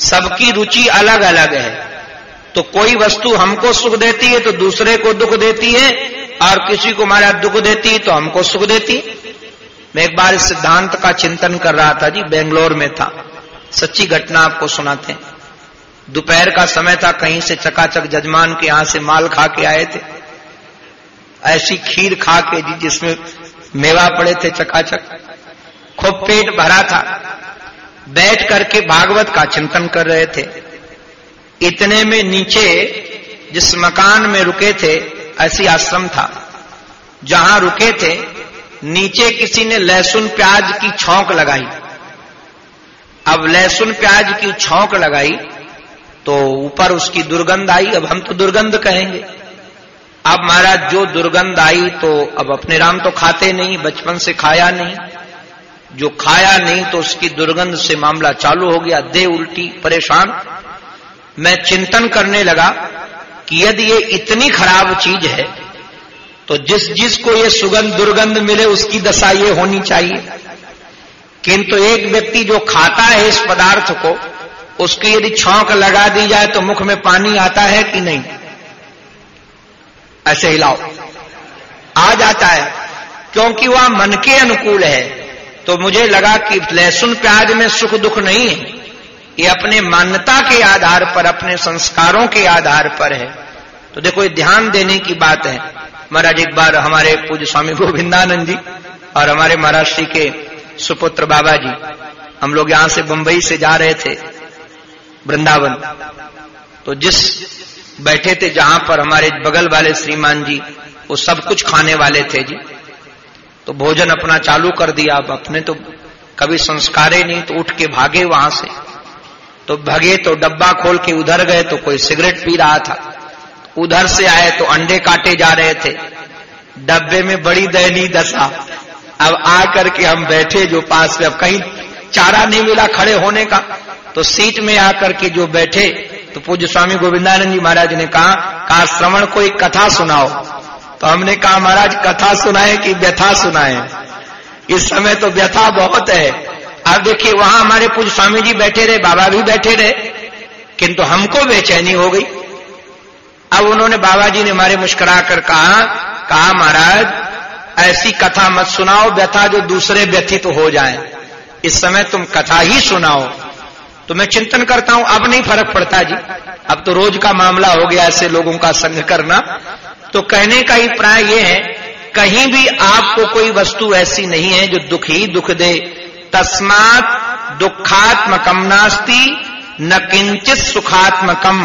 [SPEAKER 1] सबकी रुचि अलग अलग है। तो कोई वस्तु हमको सुख देती है तो दूसरे को दुख देती है, और किसी को हमारा दुख देती है तो हमको सुख देती है। मैं एक बार इस सिद्धांत का चिंतन कर रहा था जी, बेंगलोर में था। सच्ची घटना आपको सुनाते हैं। दोपहर का समय था, कहीं से चकाचक जजमान के यहाँ से माल खा के आए थे। ऐसी खीर खा के जी जिसमें मेवा पड़े थे चकाचक। खूब पेट भरा था। बैठ करके भागवत का चिंतन कर रहे थे। इतने में नीचे जिस मकान में रुके थे, ऐसी आश्रम था। जहाँ रुके थे, नीचे किसी ने लहसुन प्याज की छौंक लगाई। अब लहसुन प्याज की छौंक लगाई तो ऊपर उसकी दुर्गंध आई। अब हम तो दुर्गंध कहेंगे। अब महाराज, जो दुर्गंध आई तो अब अपने राम तो खाते नहीं, बचपन से खाया नहीं। जो खाया नहीं तो उसकी दुर्गंध से मामला चालू हो गया दे उल्टी, परेशान। मैं चिंतन करने लगा कि यदि ये इतनी खराब चीज़ है तो जिस जिसको ये सुगंध दुर्गंध मिले, उसकी दशा ये होनी चाहिए। किंतु एक व्यक्ति जो खाता है इस पदार्थ को, उसकी यदि छौंक लगा दी जाए तो मुख में पानी आता है कि नहीं? ऐसे हिलाओ आ जाता है। क्योंकि वह मन के अनुकूल है। तो मुझे लगा कि लहसुन प्याज में सुख दुख नहीं है। ये अपने मान्यता के आधार पर, अपने संस्कारों के आधार पर है। तो देखो, ये ध्यान देने की बात है। महाराज, एक बार हमारे पूज्य स्वामी गोविंदानंद जी और हमारे महाराष्ट्र के सुपुत्र बाबा जी, हम लोग यहाँ से बंबई से जा रहे थे, वृंदावन। तो जिस बैठे थे जहाँ पर हमारे बगल वाले श्रीमान जी, वो सब कुछ खाने वाले थे जी। तो भोजन अपना चालू कर दिया। अब अपने तो कभी संस्कारे नहीं तो उठ के भागे वहाँ से। तो भगे तो डब्बा खोल के उधर गए तो कोई सिगरेट पी रहा था। उधर से आए तो अंडे काटे जा रहे थे। डब्बे में बड़ी दयनीय दशा अब आकर के हम बैठे जो पास में, अब कहीं चारा नहीं मिला खड़े होने का। तो सीट में आकर के जो बैठे तो पूज्य स्वामी गोविंदानंद जी महाराज ने कहा कहा, श्रवण कोई कथा सुनाओ। तो हमने कहा, महाराज, कथा सुनाए कि व्यथा सुनाए? इस समय तो व्यथा बहुत है। अब देखिए, वहाँ हमारे पूज्य स्वामी जी बैठे रहे, बाबा भी बैठे रहे, किंतु हमको बेचैनी हो गई। अब उन्होंने बाबा जी ने हमारे मुस्कुरा कर कहा कहा, महाराज, ऐसी कथा मत सुनाओ, व्यथा जो दूसरे व्यथित तो हो जाए। इस समय तुम कथा ही सुनाओ। तो मैं चिंतन करता हूँ, अब नहीं फ़र्क पड़ता जी। अब तो रोज का मामला हो गया ऐसे लोगों का संग करना। तो कहने का ही प्राय ये है, कहीं भी आपको कोई वस्तु ऐसी नहीं है जो दुख ही दुख दे। तस्मात दुखात्मकम नास्ती, न किंचित सुखात्मकम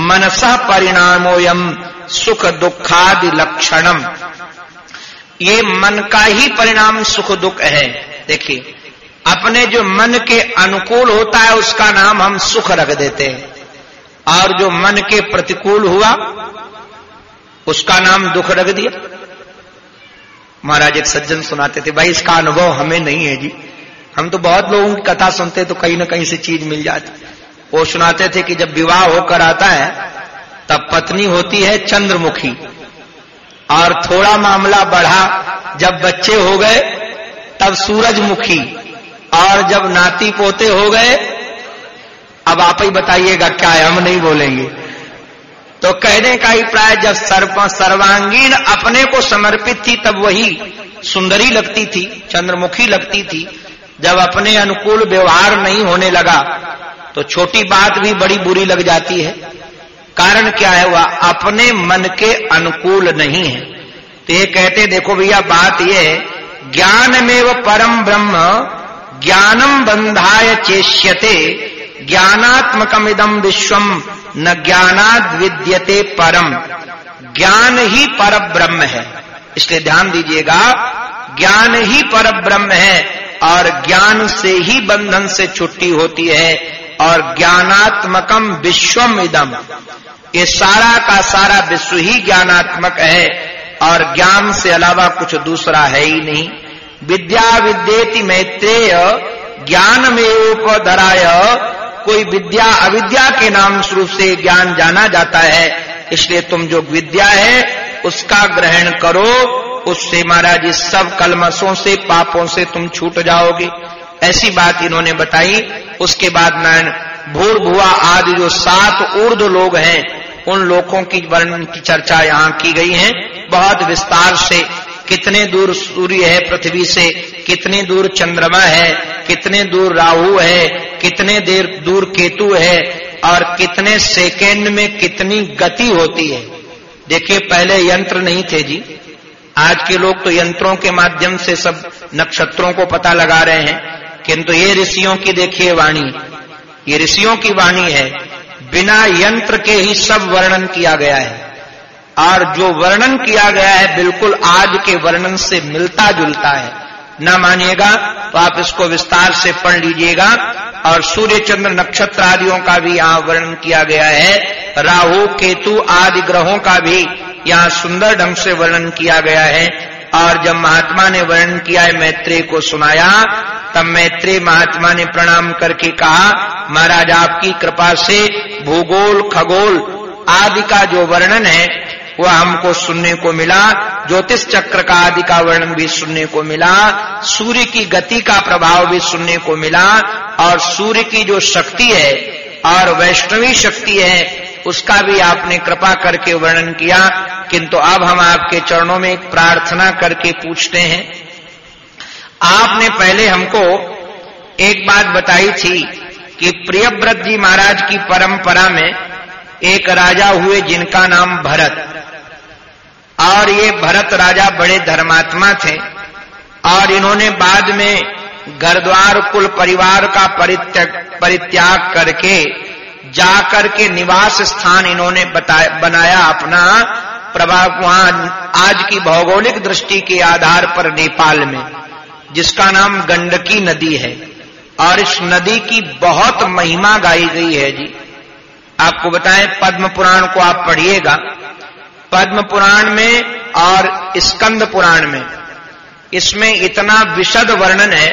[SPEAKER 1] मनस परिणामोयम सुख दुखादि लक्षणम ये मन का ही परिणाम सुख दुख है। देखिए अपने जो मन के अनुकूल होता है, उसका नाम हम सुख रख देते हैं। और जो मन के प्रतिकूल हुआ, उसका नाम दुख रख दिया। महाराज एक सज्जन सुनाते थे, भाई, इसका अनुभव हमें नहीं है जी। हम तो बहुत लोगों की कथा सुनते तो कहीं ना कहीं से चीज़ मिल जाती। वो सुनाते थे कि जब विवाह होकर आता है, तब पत्नी होती है चंद्रमुखी। और थोड़ा मामला बढ़ा, जब बच्चे हो गए, तब सूरजमुखी। और जब नाती पोते हो गए, अब आप ही बताइएगा क्या है, हम नहीं बोलेंगे। तो कहने का ही प्राय, जब सर्प, सर्वांगीण अपने को समर्पित थी, तब वही सुंदरी लगती थी, चंद्रमुखी लगती थी। जब अपने अनुकूल व्यवहार नहीं होने लगा तो छोटी बात भी बड़ी बुरी लग जाती है। कारण क्या है, वह अपने मन के अनुकूल नहीं है। तो ये कहते, देखो भैया, बात यह ज्ञान में वो परम ब्रह्म ज्ञानम बंधाय चेष्यते ज्ञानात्मकम इदम विश्वम न ज्ञानाद विद्यते परम ज्ञान ही पर ब्रह्म है। इसलिए ध्यान दीजिएगा, ज्ञान ही पर ब्रह्म है और ज्ञान से ही बंधन से छुट्टी होती है और ज्ञानात्मकम विश्वम इदम ये सारा का सारा विश्व ही ज्ञानात्मक है और ज्ञान से अलावा कुछ दूसरा है ही नहीं। विद्या विद्येति मैत्रेय ज्ञान में उपधराय कोई विद्या अविद्या के नाम स्वरूप से ज्ञान जाना जाता है, इसलिए तुम जो विद्या है, उसका ग्रहण करो। उससे महाराज, इस सब कलमसों से, पापों से तुम छूट जाओगे। ऐसी बात इन्होंने बताई। उसके बाद नारायण, भूर भुआ आदि जो सात ऊर्ध लोग हैं, उन लोगों की वर्णन की चर्चा यहाँ की गई है। बहुत विस्तार से कितने दूर सूर्य है पृथ्वी से, कितने दूर चंद्रमा है, कितने दूर राहु है, कितने देर दूर केतु है, और कितने सेकेंड में कितनी गति होती है। देखिए, पहले यंत्र नहीं थे जी। आज के लोग तो यंत्रों के माध्यम से सब नक्षत्रों को पता लगा रहे हैं। किंतु ये ऋषियों की देखिए वाणी। ये ऋषियों की वाणी है, बिना यंत्र के ही सब वर्णन किया गया है। और जो वर्णन किया गया है, बिल्कुल आज के वर्णन से मिलता जुलता है। न मानिएगा तो आप इसको विस्तार से पढ़ लीजिएगा। और सूर्य चंद्र नक्षत्र आदियों का भी यहाँ वर्णन किया गया है। राहु, केतु आदि ग्रहों का भी यहाँ सुंदर ढंग से वर्णन किया गया है। और जब महात्मा ने वर्णन किया है मैत्री को सुनाया, तब मैत्री महात्मा ने प्रणाम करके कहा, महाराज, आपकी कृपा से भूगोल, खगोल आदि का जो वर्णन है वह हमको सुनने को मिला, ज्योतिष चक्र का आदि का वर्णन भी सुनने को मिला, सूर्य की गति का प्रभाव भी सुनने को मिला, और सूर्य की जो शक्ति है, और वैष्णवी शक्ति है, उसका भी आपने कृपा करके वर्णन किया। किंतु अब हम आपके चरणों में एक प्रार्थना करके पूछते हैं। आपने पहले हमको एक बात बताई थी कि प्रियव्रत जी महाराज की परंपरा में एक राजा हुए जिनका नाम भरत। और ये भरत राजा बड़े धर्मात्मा थे। और इन्होंने बाद में घरद्वार कुल परिवार का परित्याग करके जाकर के निवास स्थान इन्होंने बनाया अपना प्रभाव वहाँ आज की भौगोलिक दृष्टि के आधार पर नेपाल में, जिसका नाम गंडकी नदी है। और इस नदी की बहुत महिमा गाई गई है जी। आपको बताएँ, पद्म पुराण को आप पढ़िएगा। पद्म पुराण में और स्कंद पुराण में। इसमें इतना विशद वर्णन है,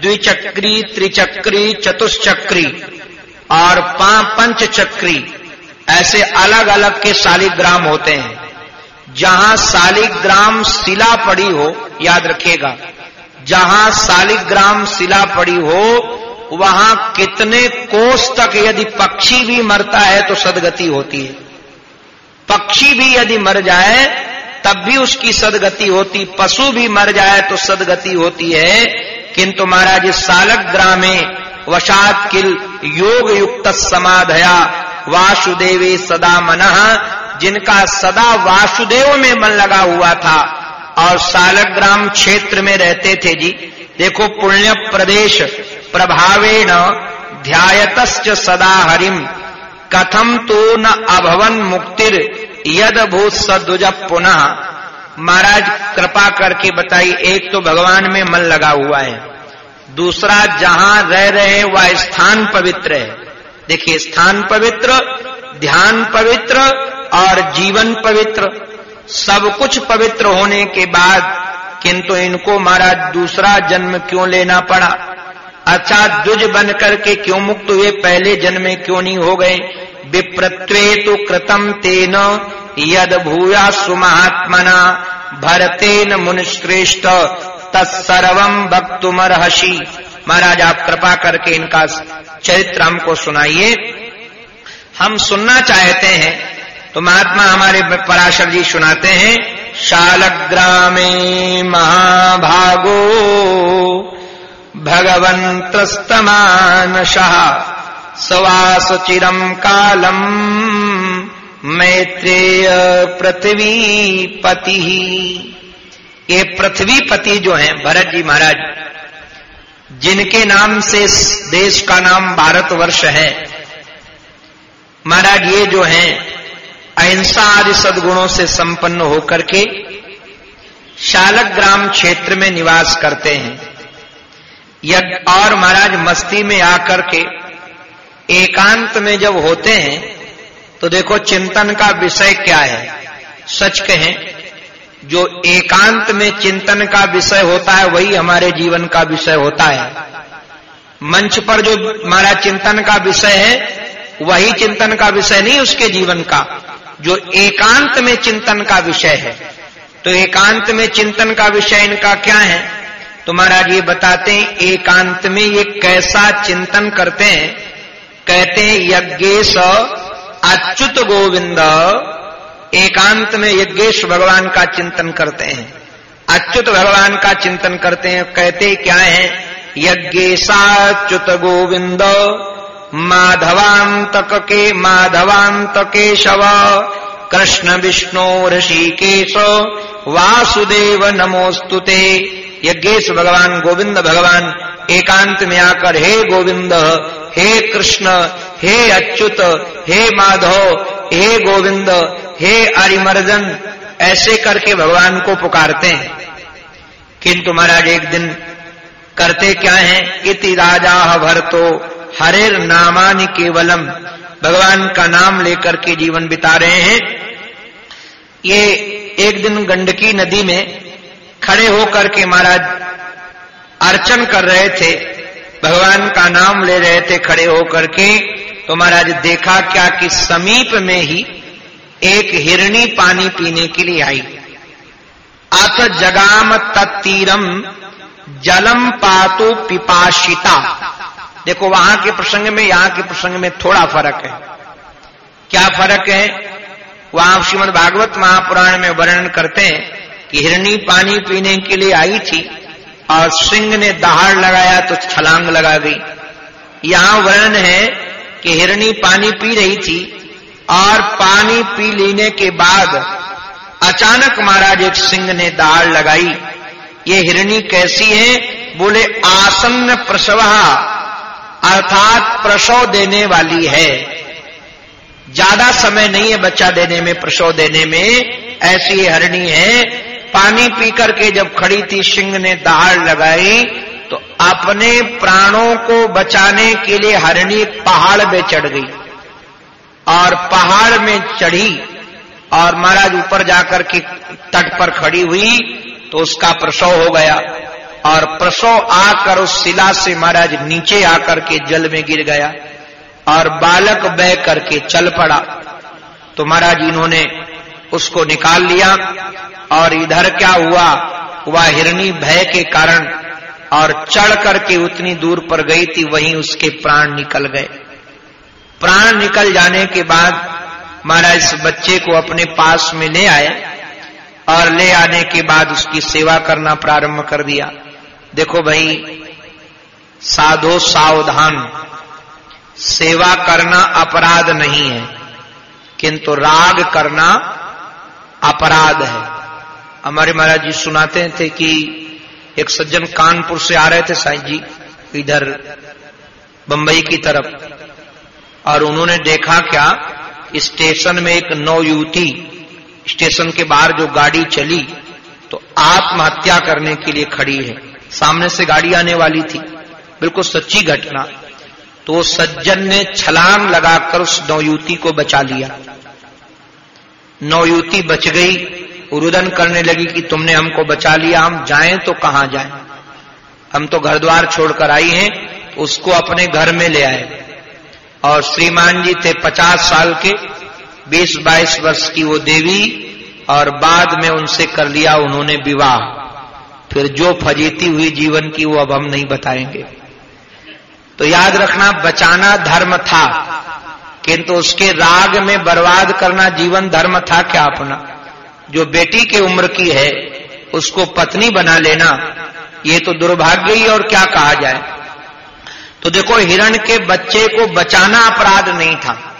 [SPEAKER 1] द्विचक्री, त्रिचक्री चतुष्चक्री और पंच चक्री ऐसे अलग अलग के शालिग्राम होते हैं। जहाँ शालिग्राम शिला पड़ी हो, याद रखिएगा, जहाँ शालिग्राम शिला पड़ी हो, वहाँ कितने कोष तक यदि पक्षी भी मरता है तो सदगति होती है। पक्षी भी यदि मर जाए, तब भी उसकी सदगति होती, पशु भी मर जाए तो सदगति होती है। किंतु महाराज सालक ग्रामे वशात किल योग युक्त समाधया वासुदेवे सदा मन, जिनका सदा वासुदेव में मन लगा हुआ था। और सालग्राम क्षेत्र में रहते थे जी। देखो, पुण्य प्रदेश प्रभावेण ध्यायत सदा हरिम। कथम तो न अभवन मुक्तिर? यद भूत सदुज पुनः। महाराज, कृपा करके बताइए, एक तो भगवान में मन लगा हुआ है। दूसरा, जहाँ रह रहे वह स्थान पवित्र है। देखिए, स्थान पवित्र, ध्यान पवित्र और जीवन पवित्र। सब कुछ पवित्र होने के बाद, किंतु इनको महाराज दूसरा जन्म क्यों लेना पड़ा? अच्छा दुज बन करके क्यों मुक्त हुए? पहले जन्म में क्यों नहीं हो गए? विप्रत्वे तो कृतम तेन यद भूया सुमहात्मना भरतेन मुनिश्रेष्ठ, तत्सर्वम भक्तुमरहसी महाराज, आप कृपा करके इनका चरित्र हमको सुनाइए। हम सुनना चाहते हैं तो महात्मा हमारे पराशर जी सुनाते हैं, शालग्रामे महाभागो भगवन्तस्तमानशः सवास चिरम कालम मैत्रेय पृथ्वी पति ये पृथ्वी पति जो हैं, भरत जी महाराज, जिनके नाम से देश का नाम भारतवर्ष है, महाराज ये जो हैं, अहिंसा आदि सदगुणों से संपन्न होकर के शालक ग्राम क्षेत्र में निवास करते हैं। यज्ञ और महाराज मस्ती में आकर के एकांत में जब होते हैं तो देखो चिंतन का विषय क्या है। सच कहें, जो एकांत में चिंतन का विषय होता है, वही हमारे जीवन का विषय होता है। मंच पर जो हमारा चिंतन का विषय है, वही चिंतन का विषय नहीं, उसके जीवन का। जो एकांत में चिंतन का विषय है। तो एकांत में चिंतन का विषय इनका क्या है? तो महाराज ये बताते हैं, एकांत में ये कैसा चिंतन करते हैं? कहते हैं, यज्ञेश अच्युत गोविंद, एकांत में यज्ञेश भगवान का चिंतन करते हैं। अच्युत भगवान का चिंतन करते हैं, कहते क्या है? यज्ञेशाच्युत गोविंद माधवांतक के माधवांत केशव कृष्ण विष्णु ऋषिकेश, वासुदेव नमोस्तुते यज्ञेश भगवान, गोविंद भगवान, एकांत में आकर हे गोविंद, हे कृष्ण, हे अच्युत, हे माधव, हे गोविंद, हे अरिमर्दन ऐसे करके भगवान को पुकारते हैं। किंतु महाराज, एक दिन करते क्या है? इति राजा भरतो, हरेर नामानि केवलम। भगवान का नाम लेकर के जीवन बिता रहे हैं। ये एक दिन गंडकी नदी में खड़े होकर के महाराज अर्चन कर रहे थे, भगवान का नाम ले रहे थे खड़े होकर के तो महाराज देखा क्या कि समीप में ही एक हिरणी पानी पीने के लिए आई। अथ जगाम तत्तीरम जलम पातो पिपाशिता। देखो, वहाँ के प्रसंग में, यहाँ के प्रसंग में थोड़ा फ़र्क है। क्या फ़र्क है? वहाँ श्रीमद भागवत महापुराण में वर्णन करते हैं कि हिरणी पानी पीने के लिए आई थी और सिंह ने दहाड़ लगाया तो छलांग लगा गई यहाँ वर्णन है कि हिरणी पानी पी रही थी और पानी पी लेने के बाद अचानक महाराज एक सिंह ने दहाड़ लगाई। ये हिरणी कैसी है? बोले, आसन्न प्रसव, अर्थात प्रसव देने वाली है। ज़्यादा समय नहीं है बच्चा देने में, प्रसव देने में। ऐसी हरणी है पानी पीकर के जब खड़ी थी, सिंह ने दहाड़ लगाई तो अपने प्राणों को बचाने के लिए हरणी पहाड़ में चढ़ गई। और पहाड़ में चढ़ी, और महाराज ऊपर जाकर के तट पर खड़ी हुई तो उसका प्रसव हो गया। और प्रसव आकर उस शिला से महाराज नीचे आकर के जल में गिर गया, और बालक बह करके चल पड़ा। तो महाराज इन्होंने उसको निकाल लिया और इधर क्या हुआ? वह हिरणी भय के कारण और चढ़ करके उतनी दूर पर गई थी, वहीं उसके प्राण निकल गए। प्राण निकल जाने के बाद महाराज इस बच्चे को अपने पास में ले आए और ले आने के बाद उसकी सेवा करना प्रारंभ कर दिया। देखो भाई, साधो सावधान, सेवा करना अपराध नहीं है, किंतु राग करना अपराध है। हमारे महाराज जी सुनाते थे कि एक सज्जन कानपुर से आ रहे थे साईं जी, इधर बंबई की तरफ़। और उन्होंने देखा क्या, स्टेशन में एक नौ युवती स्टेशन के बाहर जो गाड़ी चली तो आत्महत्या करने के लिए खड़ी है। सामने से गाड़ी आने वाली थी। बिल्कुल सच्ची घटना। तो सज्जन ने छलांग लगाकर उस नौयुवती को बचा लिया। नौयुवती बच गई। रुदन करने लगी कि तुमने हमको बचा लिया, हम जाएँ तो कहाँ जाएँ? हम तो घर द्वार छोड़कर आई हैं, उसको अपने घर में ले आए। और श्रीमान जी थे पचास साल के, बीस बाईस वर्ष की वो देवी, और बाद में उनसे कर लिया उन्होंने विवाह। फिर जो फजीती हुई जीवन की वो अब हम नहीं बताएँगे। तो याद रखना, बचाना धर्म था। किंतु उसके राग में बर्बाद करना जीवन धर्म था क्या अपना? जो बेटी के उम्र की है, उसको पत्नी बना लेना, ये तो दुर्भाग्य ही और क्या कहा जाए? तो देखो, हिरण के बच्चे को बचाना अपराध नहीं था।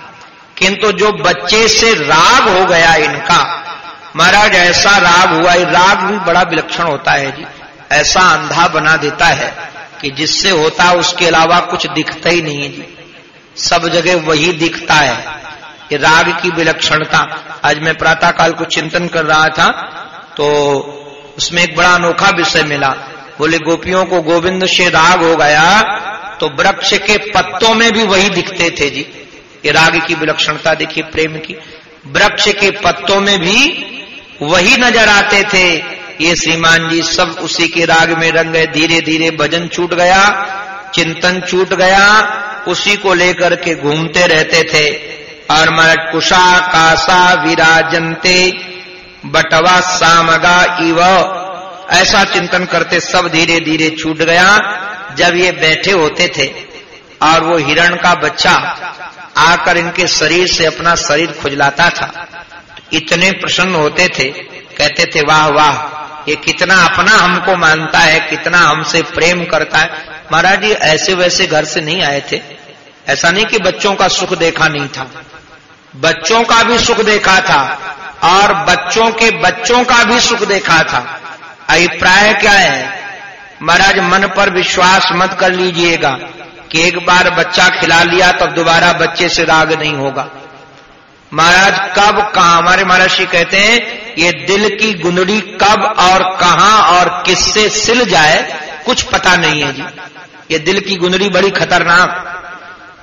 [SPEAKER 1] किंतु जो बच्चे से राग हो गया इनका, महाराज, ऐसा राग हुआ राग भी बड़ा विलक्षण होता है जी। ऐसा अंधा बना देता है कि जिससे होता, उसके अलावा कुछ दिखता ही नहीं है जी। सब जगह वही दिखता है ये राग की विलक्षणता। आज मैं प्रातः काल को चिंतन कर रहा था तो उसमें एक बड़ा अनोखा विषय मिला। बोले, गोपियों को गोविंद से राग हो गया तो वृक्ष के पत्तों में भी वही दिखते थे जी। ये राग की विलक्षणता देखिए, प्रेम की। वृक्ष के पत्तों में भी वही नज़र आते थे। ये श्रीमान जी सब उसी के राग में रंग गए। धीरे धीरे भजन छूट गया, चिंतन छूट गया उसी को लेकर के घूमते रहते थे। और मरट कुशा कासा विराजनते बटवा सामगा इव। ऐसा चिंतन करते सब धीरे धीरे छूट गया जब ये बैठे होते थे। और वो हिरण का बच्चा आकर इनके शरीर से अपना शरीर खुजलाता था। इतने प्रसन्न होते थे, कहते थे, वाह वाह, ये कितना अपना हमको मानता है, कितना हमसे प्रेम करता है। महाराज जी ऐसे वैसे घर से नहीं आए थे। ऐसा नहीं कि बच्चों का सुख देखा नहीं था। बच्चों का भी सुख देखा था और बच्चों के बच्चों का भी सुख देखा था। अभिप्राय क्या है? महाराज, मन पर विश्वास मत कर लीजिएगा कि एक बार बच्चा खिला लिया तब तो दोबारा बच्चे से राग नहीं होगा। महाराज, कब कहा? हमारे महर्षि कहते हैं, ये दिल की गुंदड़ी कब और कहा और किससे सिल जाए, कुछ पता नहीं है जी। ये दिल की गुंदड़ी बड़ी खतरनाक।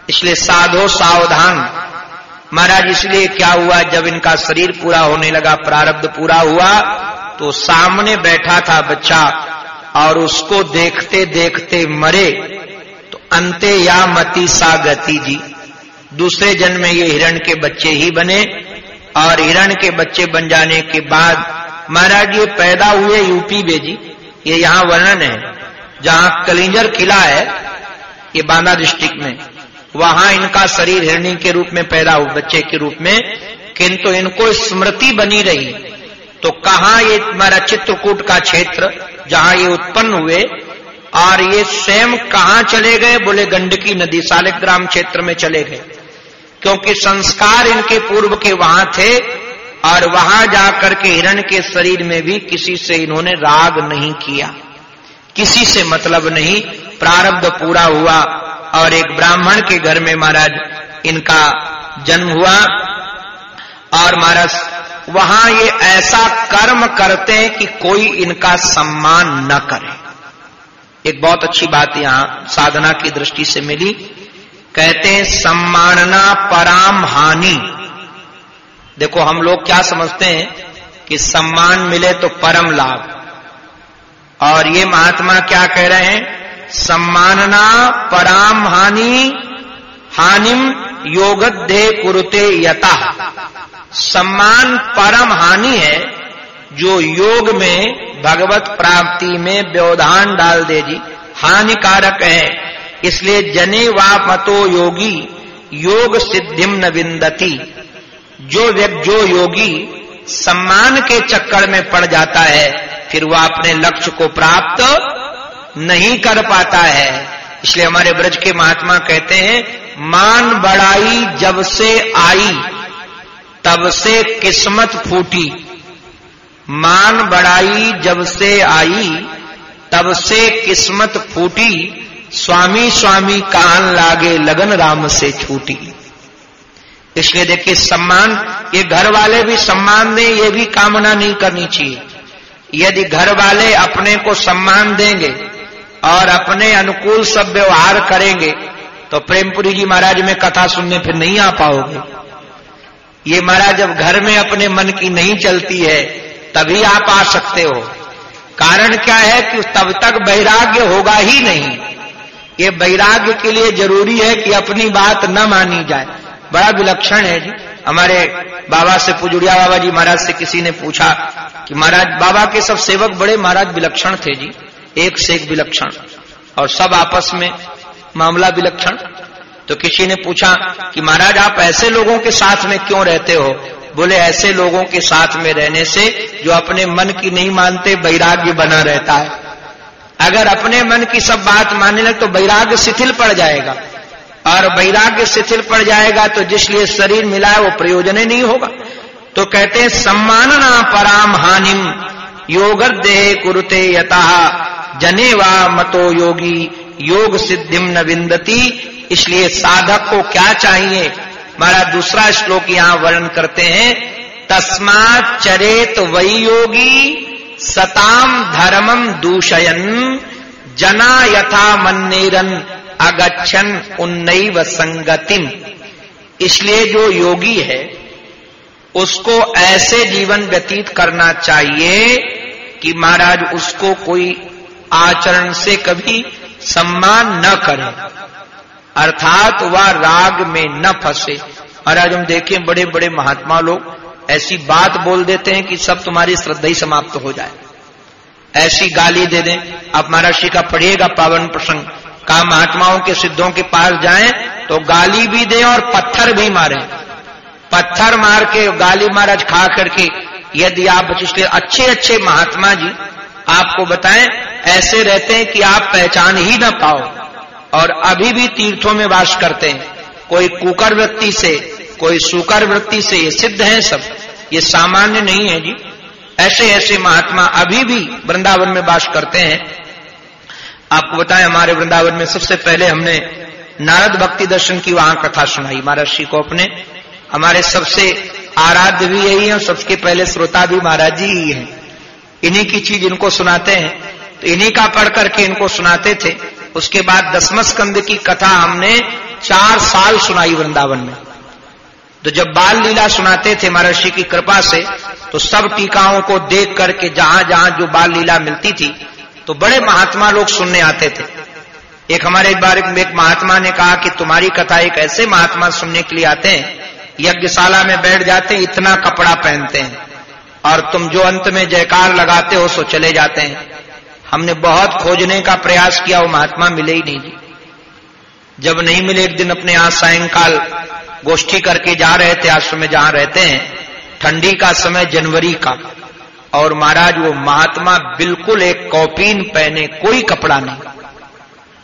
[SPEAKER 1] इसलिए साधो सावधान। महाराज, इसलिए क्या हुआ? जब इनका शरीर पूरा होने लगा, प्रारब्ध पूरा हुआ तो सामने बैठा था बच्चा और उसको देखते देखते मरे। तो अंते या मती सा गति जी। दूसरे जन्म में ये हिरण के बच्चे ही बने और हिरण के बच्चे बन जाने के बाद महाराज, ये पैदा हुए यूपी में जी। ये यहाँ वर्णन है, जहाँ कलिंजर किला है, ये बांदा डिस्ट्रिक्ट में। वहाँ इनका शरीर हिरणी के रूप में पैदा हुआ, बच्चे के रूप में, किंतु इनको स्मृति बनी रही। तो कहा ये हमारा चित्रकूट का क्षेत्र, जहाँ ये उत्पन्न हुए, और ये स्वयं कहाँ चले गए? बोले, गंडकी नदी सालिग्राम क्षेत्र में चले गए। क्योंकि संस्कार इनके पूर्व के वहाँ थे, और वहाँ जाकर के हिरण के शरीर में भी किसी से इन्होंने राग नहीं किया। किसी से मतलब नहीं, प्रारब्ध पूरा हुआ। और एक ब्राह्मण के घर में महाराज इनका जन्म हुआ। और महाराज, वहाँ ये ऐसा कर्म करते हैं कि कोई इनका सम्मान न करे। एक बहुत अच्छी बात यहाँ साधना की दृष्टि से मिली। कहते हैं, सम्मानना पराम हानि। देखो, हम लोग क्या समझते हैं कि सम्मान मिले तो परम लाभ। और ये महात्मा क्या कह रहे हैं? सम्मानना पराम हानि, हानिम योगदे कुरुते यता। सम्मान परम हानि है, जो योग में, भगवत प्राप्ति में व्यवधान डाल दे जी। हानिकारक है, इसलिए जने वा मतो योगी, योग सिद्धिम न विंदती। जो व्यक्ति जो योगी सम्मान के चक्कर में पड़ जाता है, फिर वह अपने लक्ष्य को प्राप्त नहीं कर पाता है। इसलिए हमारे ब्रज के महात्मा कहते हैं, मान बढ़ाई जब से आई, तब से किस्मत फूटी। मान बढ़ाई जब से आई, तब से किस्मत फूटी, स्वामी स्वामी कान लागे लगन राम से छूटी। इसलिए देखिए, सम्मान, ये घर वाले भी सम्मान दें, ये भी कामना नहीं करनी चाहिए। यदि घर वाले अपने को सम्मान देंगे और अपने अनुकूल सब व्यवहार करेंगे तो प्रेमपुरी जी महाराज में कथा सुनने फिर नहीं आ पाओगे। ये महाराज जब घर में अपने मन की नहीं चलती है, तभी आप आ सकते हो। कारण क्या है कि तब तक वैराग्य होगा ही नहीं। ये वैराग्य के लिए ज़रूरी है कि अपनी बात न मानी जाए। बड़ा विलक्षण है जी। हमारे बाबा से पुजुड़िया बाबा जी महाराज से किसी ने पूछा कि महाराज, बाबा के सब सेवक बड़े महाराज विलक्षण थे जी। एक से एक विलक्षण और सब आपस में मामला विलक्षण। तो किसी ने पूछा कि महाराज, आप ऐसे लोगों के साथ में क्यों रहते हो? बोले, ऐसे लोगों के साथ में रहने से जो अपने मन की नहीं मानते, वैराग्य बना रहता है। अगर अपने मन की सब बात मानने लगे तो वैराग्य शिथिल पड़ जाएगा। और वैराग्य शिथिल पड़ जाएगा तो जिसलिए शरीर मिला है, वो प्रयोजन नहीं होगा। तो कहते हैं, सम्मानना पराम हानिम योगर देह कुरुते यथा जनेवा मतो योगी, योग सिद्धिम न विंदती, इसलिए साधक को क्या चाहिए? हमारा दूसरा श्लोक यहाँ वर्णन करते हैं, तस्मात चरेत वही योगी सताम धर्मम दूषयन, जना यथा मन्नेरन, अगच्छन उन्नैव संगतिम इसलिए जो योगी है, उसको ऐसे जीवन व्यतीत करना चाहिए कि महाराज उसको कोई आचरण से कभी सम्मान न करे। अर्थात वह राग में न फंसे। और आज हम देखें बड़े बड़े महात्मा लोग ऐसी बात बोल देते हैं कि सब तुम्हारी श्रद्धा ही समाप्त हो जाए। ऐसी गाली दे दें। आप महाराष्ट्री का पढ़िएगा पावन प्रसंग। का महात्माओं के सिद्धों के पास जाएँ तो गाली भी दें और पत्थर भी मारें। पत्थर मार के गाली महाराज खा करके, यदि आप इसलिए अच्छे अच्छे महात्मा जी आपको बताएँ, ऐसे रहते हैं कि आप पहचान ही ना पाओ और अभी भी तीर्थों में वास करते हैं। कोई कुकर वृत्ति से, कोई सुकर वृत्ति से ये सिद्ध है सब। ये सामान्य नहीं है जी। ऐसे ऐसे महात्मा अभी भी वृंदावन में वास करते हैं। आपको बताएँ, हमारे वृंदावन में सबसे पहले हमने नारद भक्ति दर्शन की वहाँ कथा सुनाई। महाराज श्री को अपने, हमारे सबसे आराध्य भी यही है सबके पहले श्रोता भी महाराज जी ही है। इन्हीं की चीज़ इनको सुनाते हैं। तो इन्हीं का पढ़ करके इनको सुनाते थे। उसके बाद दसम स्कंद की कथा हमने चार साल सुनाई वृंदावन में। तो जब बाल लीला सुनाते थे महर्षि की कृपा से तो सब टीकाओं को देख करके जहाँ जहाँ जो बाल लीला मिलती थी तो बड़े महात्मा लोग सुनने आते थे। एक हमारे बार एक महात्मा ने कहा कि तुम्हारी कथा एक ऐसे महात्मा सुनने के लिए आते हैं, यज्ञशाला में बैठ जाते हैं, इतना कपड़ा पहनते हैं। और तुम जो अंत में जयकार लगाते हो सो चले जाते हैं। हमने बहुत खोजने का प्रयास किया, वो महात्मा मिले ही नहीं जी। जब नहीं मिले एक दिन अपने यहाँ सायंकाल गोष्ठी करके जा रहे थे, आश्रम में जहाँ रहते हैं, ठंडी का समय जनवरी का, और महाराज वो महात्मा बिल्कुल एक कॉपीन पहने, कोई कपड़ा नहीं,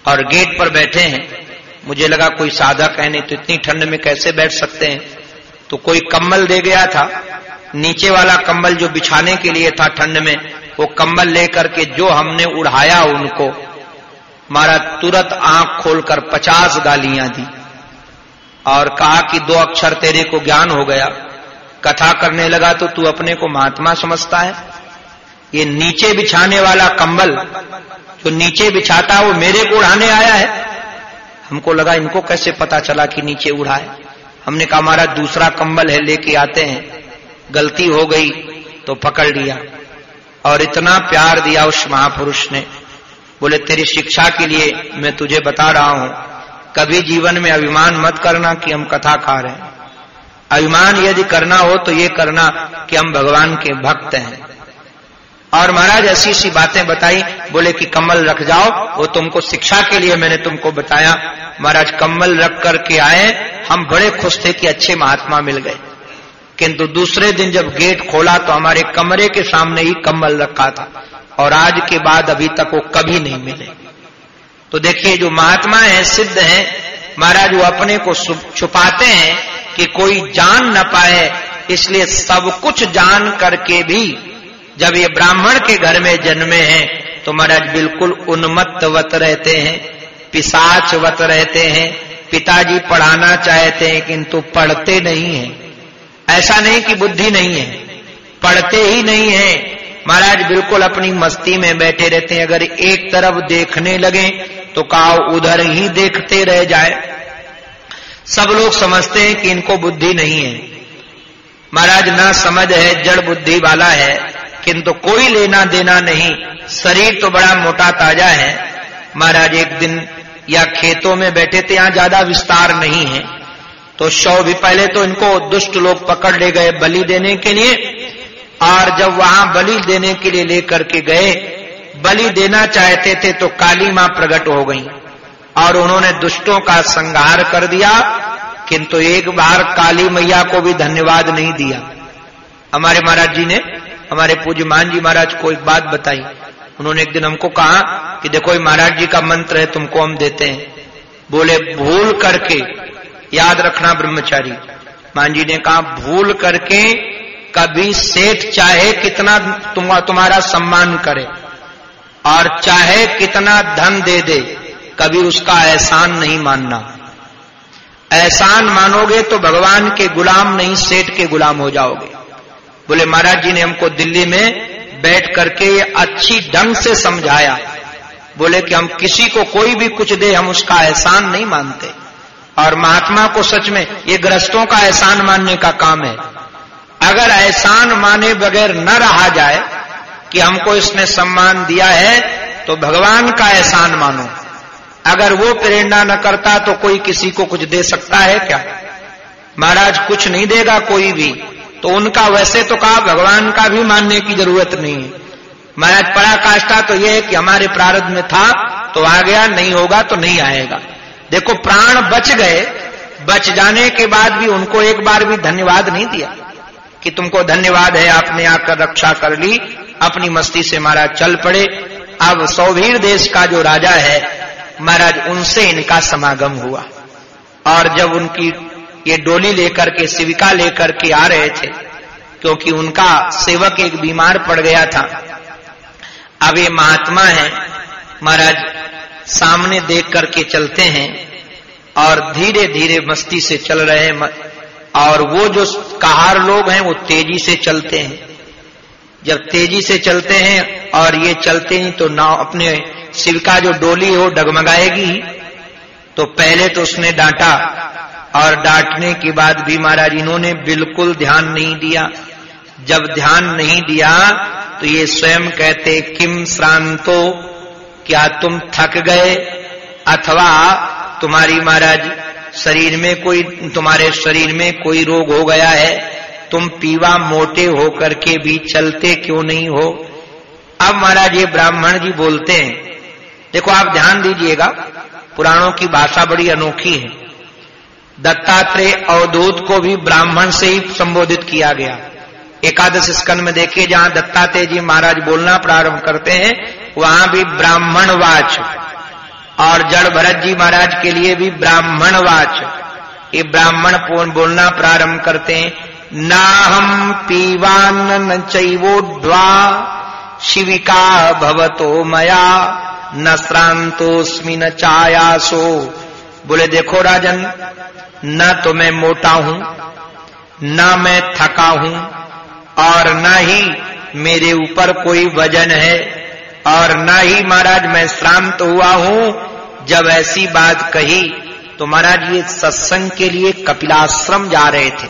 [SPEAKER 1] और गेट पर बैठे हैं। मुझे लगा कोई साधक है, नहीं तो इतनी ठंड में कैसे बैठ सकते हैं? तो कोई कम्बल दे गया था नीचे वाला कंबल जो बिछाने के लिए था ठंड में, वो कंबल लेकर के जो हमने उड़ाया उनको, मारा तुरंत आँख खोलकर पचास गालियाँ दी और कहा कि दो अक्षर तेरे को ज्ञान हो गया। कथा करने लगा तो तू अपने को महात्मा समझता है। ये नीचे बिछाने वाला कंबल, जो नीचे बिछाता वो मेरे को उड़ाने आया है। हमको लगा इनको कैसे पता चला कि नीचे उड़ाए हमने कहा हमारा दूसरा कंबल है, लेके आते हैं। गलती हो गई तो पकड़ लिया और इतना प्यार दिया उस महापुरुष ने। बोले, तेरी शिक्षा के लिए मैं तुझे बता रहा हूँ, कभी जीवन में अभिमान मत करना कि हम कथाकार हैं। अभिमान यदि करना हो तो ये करना कि हम भगवान के भक्त हैं। और महाराज ऐसी सी बातें बताई, बोले कि कम्बल रख जाओ, वो तुमको शिक्षा के लिए मैंने तुमको बताया। महाराज कम्बल रख करके आए, हम बड़े खुश थे कि अच्छे महात्मा मिल गए। किंतु दूसरे दिन जब गेट खोला तो हमारे कमरे के सामने ही कम्बल रखा था और आज के बाद अभी तक वो कभी नहीं मिले। तो देखिए, जो महात्मा है, सिद्ध है, महाराज वो अपने को छुपाते हैं कि कोई जान न पाए, इसलिए सब कुछ जान करके भी जब ये ब्राह्मण के घर में जन्मे हैं तो महाराज बिल्कुल उन्मत्तवत रहते हैं पिसाचवत रहते हैं, पिताजी पढ़ाना चाहते हैं, किंतु पढ़ते नहीं हैं। ऐसा नहीं कि बुद्धि नहीं है। पढ़ते ही नहीं है। महाराज बिल्कुल अपनी मस्ती में बैठे रहते हैं। अगर एक तरफ़ देखने लगे तो कहा उधर ही देखते रह जाए। सब लोग समझते हैं कि इनको बुद्धि नहीं है। महाराज, ना समझ है, जड़ बुद्धि वाला है। किंतु कोई लेना देना नहीं। शरीर तो बड़ा मोटा ताज़ा है। महाराज, एक दिन या खेतों में बैठे थे, यहाँ ज़्यादा विस्तार नहीं है। तो शव भी पहले तो इनको दुष्ट लोग पकड़ ले गए बलि देने के लिए, और जब वहाँ बलि देने के लिए लेकर के गए, बलि देना चाहते थे तो काली माँ प्रकट हो गई, और उन्होंने दुष्टों का संहार कर दिया, किंतु एक बार काली मैया को भी धन्यवाद नहीं दिया। हमारे महाराज जी ने, हमारे पूज्य मान जी महाराज को एक बात बताई। उन्होंने एक दिन हमको कहा कि देखो महाराज जी का मंत्र है, तुमको हम देते हैं। बोले, भूल करके याद रखना ब्रह्मचारी। मान जी ने कहा भूल करके कभी सेठ चाहे कितना तुम, तुम्हारा सम्मान करे और चाहे कितना धन दे दे कभी उसका एहसान नहीं मानना। एहसान मानोगे तो भगवान के गुलाम नहीं सेठ के गुलाम हो जाओगे। बोले महाराज जी ने हमको दिल्ली में बैठ करके अच्छी ढंग से समझाया। बोले कि हम किसी को कोई भी कुछ दे हम उसका एहसान नहीं मानते। और महात्मा को सच में ये ग्रस्तों का एहसान मानने का काम है। अगर एहसान माने बगैर न रहा जाए कि हमको इसने सम्मान दिया है तो भगवान का एहसान मानो। अगर वो प्रेरणा न करता तो कोई किसी को कुछ दे सकता है क्या? महाराज, कुछ नहीं देगा कोई भी। तो उनका वैसे तो कहा, भगवान का भी मानने की ज़रूरत नहीं है। महाराज, पराकाष्ठा तो यह है कि हमारे प्रारब्ध में था तो आ गया, नहीं होगा तो नहीं आएगा। देखो, प्राण बच गए, बच जाने के बाद भी उनको एक बार भी धन्यवाद नहीं दिया कि तुमको धन्यवाद है, आपने आकर रक्षा कर ली, अपनी मस्ती से महाराज चल पड़े। अब सौवीर देश का जो राजा है, महाराज उनसे इनका समागम हुआ। और जब उनकी ये डोली लेकर के शिविका लेकर के आ रहे थे, क्योंकि उनका सेवक एक बीमार पड़ गया था, अब ये महात्मा है, महाराज सामने देख करके चलते हैं और धीरे धीरे मस्ती से चल रहे हैं। और वो जो कहार लोग हैं, वो तेज़ी से चलते हैं। जब तेज़ी से चलते हैं और ये चलते ही तो नाव अपने शिव का जो डोली हो डगमगाएगी। तो पहले तो उसने डांटा और डांटने के बाद भी महाराज, इन्होंने बिल्कुल ध्यान नहीं दिया। जब ध्यान नहीं दिया तो ये स्वयं कहते, किम श्रांतो क्या तुम थक गए? अथवा तुम्हारी महाराज, शरीर में कोई, तुम्हारे शरीर में कोई रोग हो गया है? तुम पीवा मोटे होकर के भी चलते क्यों नहीं हो? अब महाराज, ये ब्राह्मण जी बोलते हैं। देखो, आप ध्यान दीजिएगा, पुराणों की भाषा बड़ी अनोखी है। दत्तात्रेय अवधूत को भी ब्राह्मण से ही संबोधित किया गया। एकादश स्कंद में देखिए, जहाँ दत्तात्रेय जी महाराज बोलना प्रारंभ करते हैं वहाँ भी ब्राह्मण वाच और जड़ भरत जी महाराज के लिए भी ब्राह्मण वाच ये ब्राह्मण बोलना प्रारंभ करते हैं। ना हम पीवान न चैवोड्वा शिविका भवतो मया, न श्रांतोस्मी न चायासो। बोले, देखो राजन, न तो मैं मोटा हूँ, न मैं थका हूँ, और न ही मेरे ऊपर कोई वज़न है। और न ही, महाराज, मैं श्रांत हुआ हूँ। जब ऐसी बात कही तो महाराज, ये सत्संग के लिए कपिलाश्रम जा रहे थे।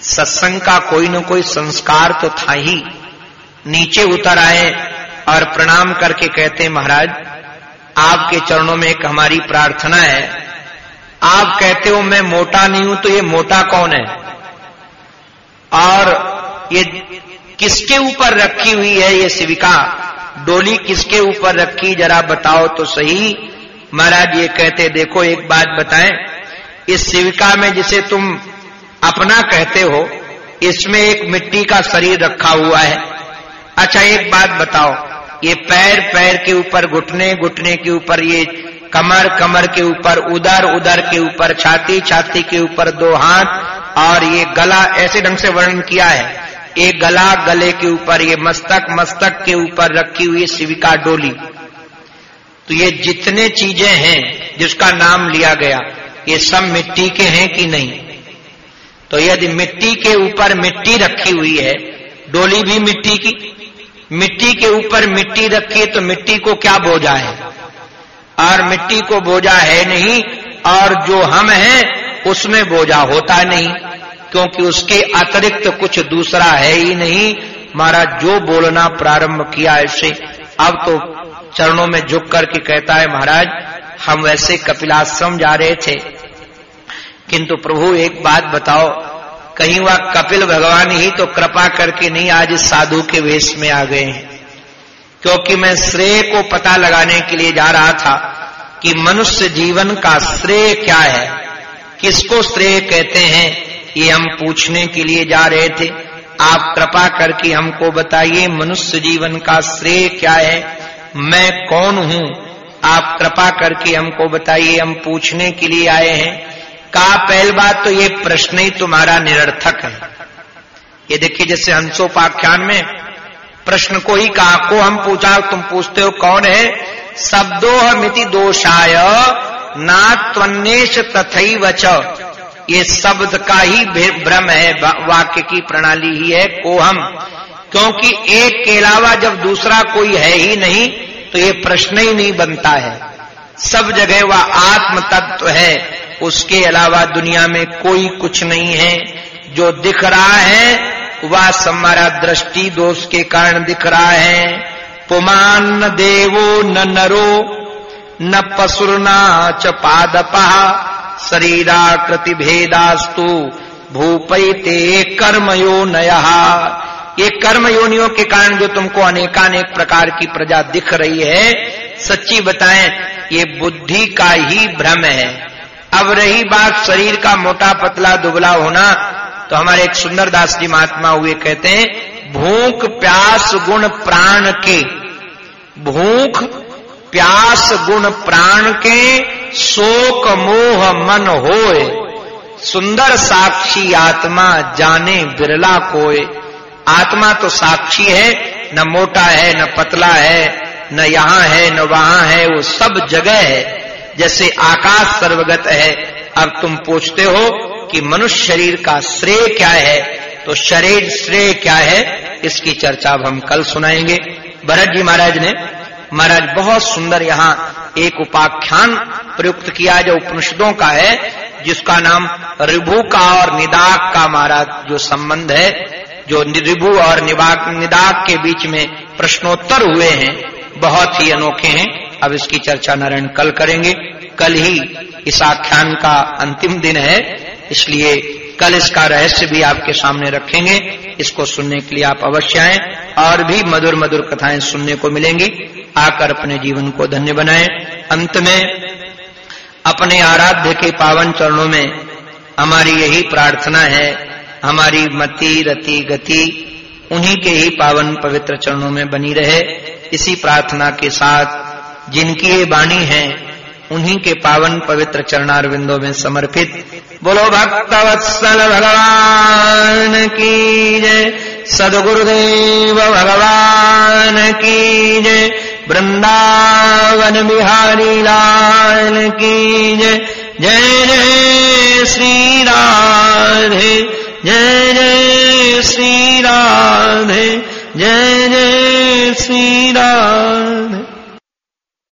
[SPEAKER 1] सत्संग का कोई न कोई संस्कार तो था ही। नीचे उतर आए और प्रणाम करके कहते, महाराज, आपके चरणों में एक हमारी प्रार्थना है। आप कहते हो, मैं मोटा नहीं हूँ तो ये मोटा कौन है? और ये किसके ऊपर रखी हुई है ये शिविका? डोली किसके ऊपर रखी, जरा बताओ तो सही। महाराज ये कहते, देखो, एक बात बताएँ। इस शिविका में जिसे तुम अपना कहते हो, इसमें एक मिट्टी का शरीर रखा हुआ है। अच्छा एक बात बताओ, ये पैर पैर के ऊपर घुटने घुटने के ऊपर ये कमर कमर के ऊपर उधर उधर के ऊपर छाती छाती के ऊपर दो हाथ, और ये गला ऐसे ढंग से वर्णन किया है एक गला गले के ऊपर, ये मस्तक मस्तक के ऊपर रखी हुई शिविका डोली। तो ये जितने चीज़ें हैं जिसका नाम लिया गया, ये सब मिट्टी के हैं कि नहीं? तो यदि मिट्टी के ऊपर मिट्टी रखी हुई है, डोली भी मिट्टी की। मिट्टी के ऊपर मिट्टी रखी है तो मिट्टी को क्या बोझा है? और मिट्टी को बोझा है नहीं, और जो हम हैं, उसमें बोझा होता नहीं। क्योंकि उसके अतिरिक्त तो कुछ दूसरा है ही नहीं। महाराज, जो बोलना प्रारंभ किया ऐसे, अब तो चरणों में झुक करके कहता है महाराज, हम वैसे कपिलाश्रम जा रहे थे। किंतु प्रभु, एक बात बताओ, कहीं वह कपिल भगवान ही तो कृपा करके नहीं आज साधु के वेश में आ गए हैं। क्योंकि मैं श्रेय को पता लगाने के लिए जा रहा था कि मनुष्य जीवन का श्रेय क्या है, किसको श्रेय कहते हैं ये हम पूछने के लिए जा रहे थे। आप कृपा करके हमको बताइए, मनुष्य जीवन का श्रेय क्या है? मैं कौन हूँ? आप कृपा करके हमको बताइए, हम पूछने के लिए आए हैं। कहा पहल बात तो ये प्रश्न ही तुम्हारा निरर्थक है। ये देखिए, जैसे हंसोपाख्यान में प्रश्न को ही कहा को हम पूछा, तुम पूछते हो कौन है? शब्दो मिति दोषाय ना त्वन्नेश तथई ये शब्द का ही भ्रम है वाक्य की प्रणाली ही है को हम क्योंकि एक के अलावा जब दूसरा कोई है ही नहीं तो ये प्रश्न ही नहीं बनता है। सब जगह वह आत्म तत्व है, उसके अलावा दुनिया में कोई कुछ नहीं है। जो दिख रहा है, वह हमारा दृष्टि दोष के कारण दिख रहा है। पुमान न देवो, न नरो, न पसुरना च पादपा। शरीराकृति भेदास्तु भूपैते कर्मयो नया ये कर्म योनियों के कारण जो तुमको अनेकानेक प्रकार की प्रजा दिख रही है, सच्ची बताएँ, ये बुद्धि का ही भ्रम है। अब रही बात शरीर का मोटा पतला दुबला होना तो हमारे एक सुंदर दास जी महात्मा हुए कहते हैं, भूख प्यास गुण प्राण के। भूख प्यास गुण प्राण के, शोक मोह मन होए। सुंदर साक्षी आत्मा जाने बिरला कोय आत्मा तो साक्षी है, न मोटा है, न पतला है, न यहाँ है, न वहाँ है, वो सब जगह है। जैसे आकाश सर्वगत है, अब तुम पूछते हो कि मनुष्य शरीर का श्रेय क्या है तो शरीर श्रेय क्या है, इसकी चर्चा अब हम कल सुनाएँगे। भरत जी महाराज ने महाराज, बहुत सुंदर यहाँ एक उपाख्यान प्रयुक्त किया जो उपनिषदों का है, जिसका नाम रिभु का और निदाक का महाराज जो संबंध है, जो रिभु और निदाक के बीच में प्रश्नोत्तर हुए हैं, बहुत ही अनोखे हैं। अब इसकी चर्चा नारायण कल करेंगे। कल ही इस आख्यान का अंतिम दिन है, इसलिए कल इसका रहस्य भी आपके सामने रखेंगे। इसको सुनने के लिए आप अवश्य आए और भी मधुर मधुर कथाएँ सुनने को मिलेंगी। आकर अपने जीवन को धन्य बनाएँ। अंत में, अपने आराध्य के पावन चरणों में हमारी यही प्रार्थना है, हमारी मति, रति, गति उन्हीं के ही पावन पवित्र चरणों में बनी रहे। इसी प्रार्थना के साथ जिनकी ये वाणी है उन्हीं के पावन पवित्र चरणार बिंदों में समर्पित। बोलो, भक्तवत्सल भगवान की जय। सदगुरुदेव भगवान की जय। वृंदावन बिहारी लाल की जय। जय जय श्री राधे। जय जय श्री राधे। जय जय श्री राधे।